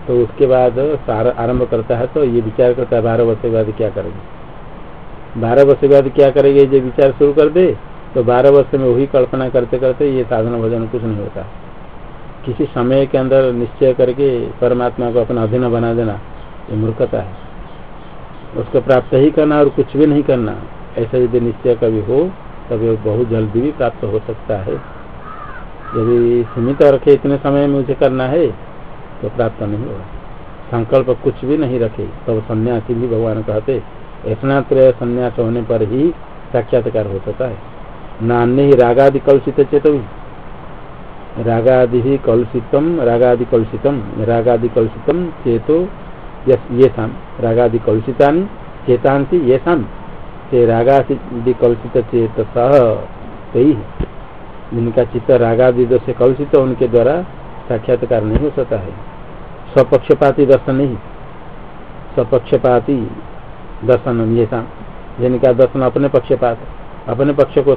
तो उसके बाद आरंभ करता है तो ये विचार करता है बारह वर्ष के बाद क्या करेंगे? बारह वर्ष के बाद क्या करेंगे? ये विचार शुरू कर दे। तो बारह वर्ष में वही कल्पना करते करते ये साधन भजन कुछ नहीं होता। किसी समय के अंदर निश्चय करके परमात्मा को अपना अधीन बना देना, ये मूर्खता है। उसको प्राप्त ही करना और कुछ भी नहीं करना, ऐसा यदि निश्चय कभी हो, तभी बहुत जल्दी भी प्राप्त हो सकता है। यदि सीमित रखे इतने समय में मुझे करना है तो प्राप्त नहीं होगा। संकल्प कुछ भी नहीं रखे, तब तो सन्यासी भी भगवान कहते स्नात्रय संन्यास होने पर ही साक्षात्कार हो सकता है। नान्य ही रागादि कलुषित चेत भी रागादि ही कलुषितम रागादि कलुषितम रागादि कलुषितम चेतो ये शाम रागादि कलुषिता चेतांसी ये शाम रागादि कलुषित चेत सह कई जिनका चित्त रागादि से कलुषित उनके द्वारा साक्षात्कार नहीं हो। सकता है स्वपक्षपाती दर्शन नहीं। स्वपक्षपाती दर्शन ये शाम जिनका दर्शन अपने पक्षपात, अपने पक्ष को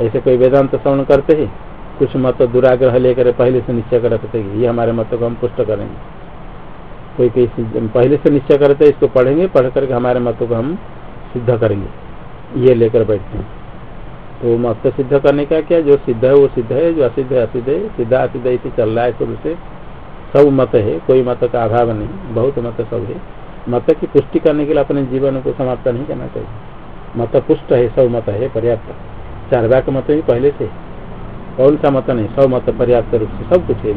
ऐसे कोई वेदांत श्रवण करते ही कुछ मत दुराग्रह लेकर पहले से निश्चय कर रखते ये हमारे मत को हम पुष्ट करेंगे। कोई कोई पहले से निश्चय करते इसको पढ़ेंगे, पढ़ करके हमारे मत को हम सिद्ध करेंगे। ये लेकर बैठते हैं। तो मत सिद्ध करने का क्या? जो सिद्ध है, वो सिद्ध है, जो असिद्ध है असिद्ध है। सिद्धा असिद्ध इसे चल रहा है, शुरू से सब मत है, कोई मत का अभाव नहीं, बहुत मत सब है। मत की पुष्टि करने के लिए अपने जीवन को समाप्त नहीं करना चाहिए। मत पुष्ट है, सब मत है, पर्याप्त चार वाक मत ही पहले से कौन सा मत नहीं सब मत पर्याप्त रूप से सब कुछ है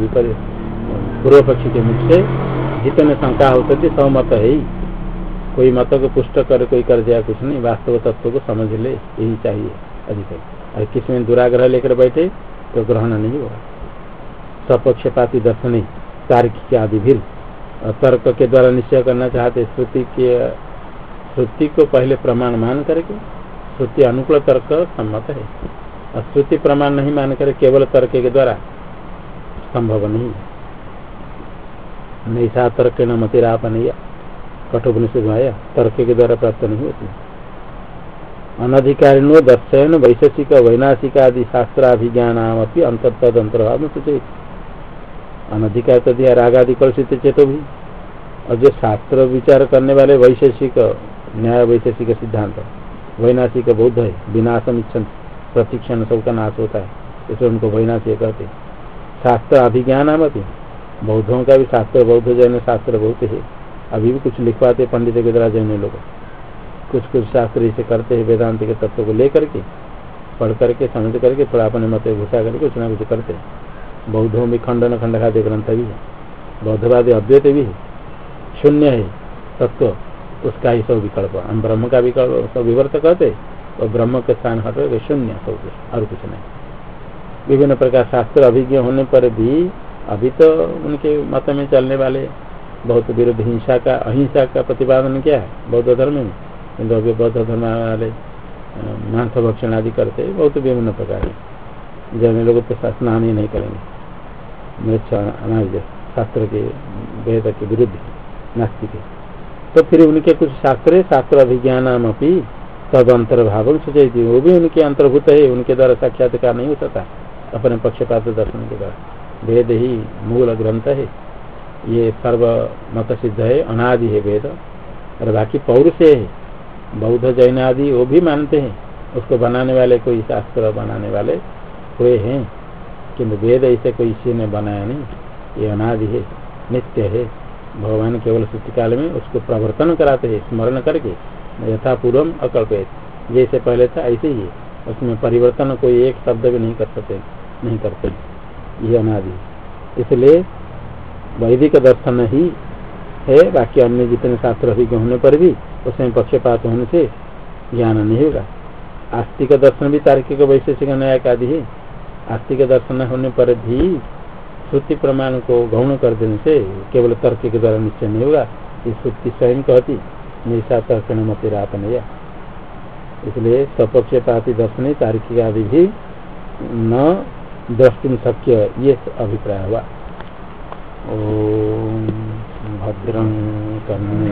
पूर्व पक्षी के मुख से जितने शंका हो सकती सब मत है ही। कोई मत को पुष्ट कर, कोई कर दिया कुछ नहीं, वास्तव तत्व को समझ ले, यही चाहिए अधिक और किसी में दुराग्रह लेकर बैठे तो ग्रहण नहीं होगा। सपक्षपाती दर्शन, तार्किक आदि भी। तर्क के द्वारा निश्चय करना चाहते, श्रुति के, श्रुति को पहले प्रमाण मान करके श्रुति अनुकूल तर्क सम्मत है। श्रुति प्रमाण नहीं मानकर केवल तर्क के द्वारा संभव नहीं नैसा तर्क न मतिराप नहीं कठोपनिषद आया, तर्क के द्वारा प्राप्त नहीं होती। अनधिकारिणो दर्शन वैशेषिक वैनाशिक आदि शास्त्राभिज्ञान अंतर्तद अंतर्भाव में सूचित। अनधिकार तो दिया रागादि कलुषित चेतो भी। और जो शास्त्र विचार करने वाले वैशेषिक, न्याय वैशेषिक सिद्धांत। वैनाशिक बौद्ध है, विनाशम इच्छन, प्रतिक्षण सबका नाश होता है, इसलिए उनको वैनाशिक कहते शास्त्र अभिज्ञान आमती बौद्धों का भी शास्त्र, बौद्ध जैन शास्त्र बहुत है। अभी भी कुछ लिखवाते पंडित के द्वारा जैन लोग। कुछ कुछ शास्त्र इसे करते हैं वेदांत के तत्व को लेकर के, पढ़ करके, समझ करके, थोड़ा अपने मत घुसा करके कुछ ना कुछ करते हैं। बौद्धों में खंडन खंड खाद्य ग्रंथ भी है। बौद्धवादी अद्वैत भी है। शून्य है तत्व। उसका ही सब विकल्प हम ब्रह्म का विकल्प सब विवर्त कहते और ब्रह्म के स्थान हट शून्य सब कुछ, और कुछ नहीं। विभिन्न प्रकार शास्त्र अभिज्ञ होने पर भी, अभी तो उनके मत में चलने वाले बहुत विरुद्ध हिंसा का, अहिंसा का प्रतिपादन क्या है, बौद्ध धर्म में। किन्तु अभी बौद्ध धर्म वाले मांस भक्षण आदि करते, बहुत विभिन्न प्रकार है जैन लोग तो स्नान ही नहीं करेंगे। मृत शास्त्र के, वेद के विरुद्ध नास्तिक तो फिर उनके कुछ शास्त्र शास्त्र अभिज्ञान अपनी तद अंतर्भाव सूचयती। वो भी उनके अंतर्भूत है, उनके द्वारा साक्षात्कार नहीं हो सकता। अपने पक्षपात दर्शन के द्वारा। वेद ही मूल ग्रंथ है। ये सर्व मत सिद्ध है, अनादि है वेद। और बाकी पौरुष है। बौद्ध, जैन आदि, वो भी मानते हैं। उसको बनाने वाले कोई शास्त्र बनाने वाले हुए हैं। किंतु वेद ऐसे कोई इसी ने बनाया नहीं। ये अनादि है, नित्य है। भगवान केवल सृष्टि काल में उसको प्रवर्तन कराते हैं स्मरण करके यथा पूर्व अकल्पित। जैसे पहले था, ऐसे ही उसमें परिवर्तन कोई एक शब्द भी नहीं कर सकते, नहीं करते। ये अनादि। इसलिए वैदिक दर्शन ही है, बाकी अन्य जितने शास्त्र अभिज्ञ होने पर भी उसमें पक्षपात होने से ज्ञान नहीं होगा। आस्तिक दर्शन भी तार्किक वैशेषिक न्याय आदि है। आस्तिक दर्शन होने पर भी श्रुति प्रमाण को गौण कर देने से केवल तर्क के द्वारा निश्चय नहीं होगा। ये श्रुति स्वयं कहती निशा तर्कण मतिराप नहीं इसलिए सपक्ष पाती दर्शन तार्किक आदि भी न द्रष्टुम शक्य, ये अभिप्राय हुआ। ओ भद्रं कर्णे।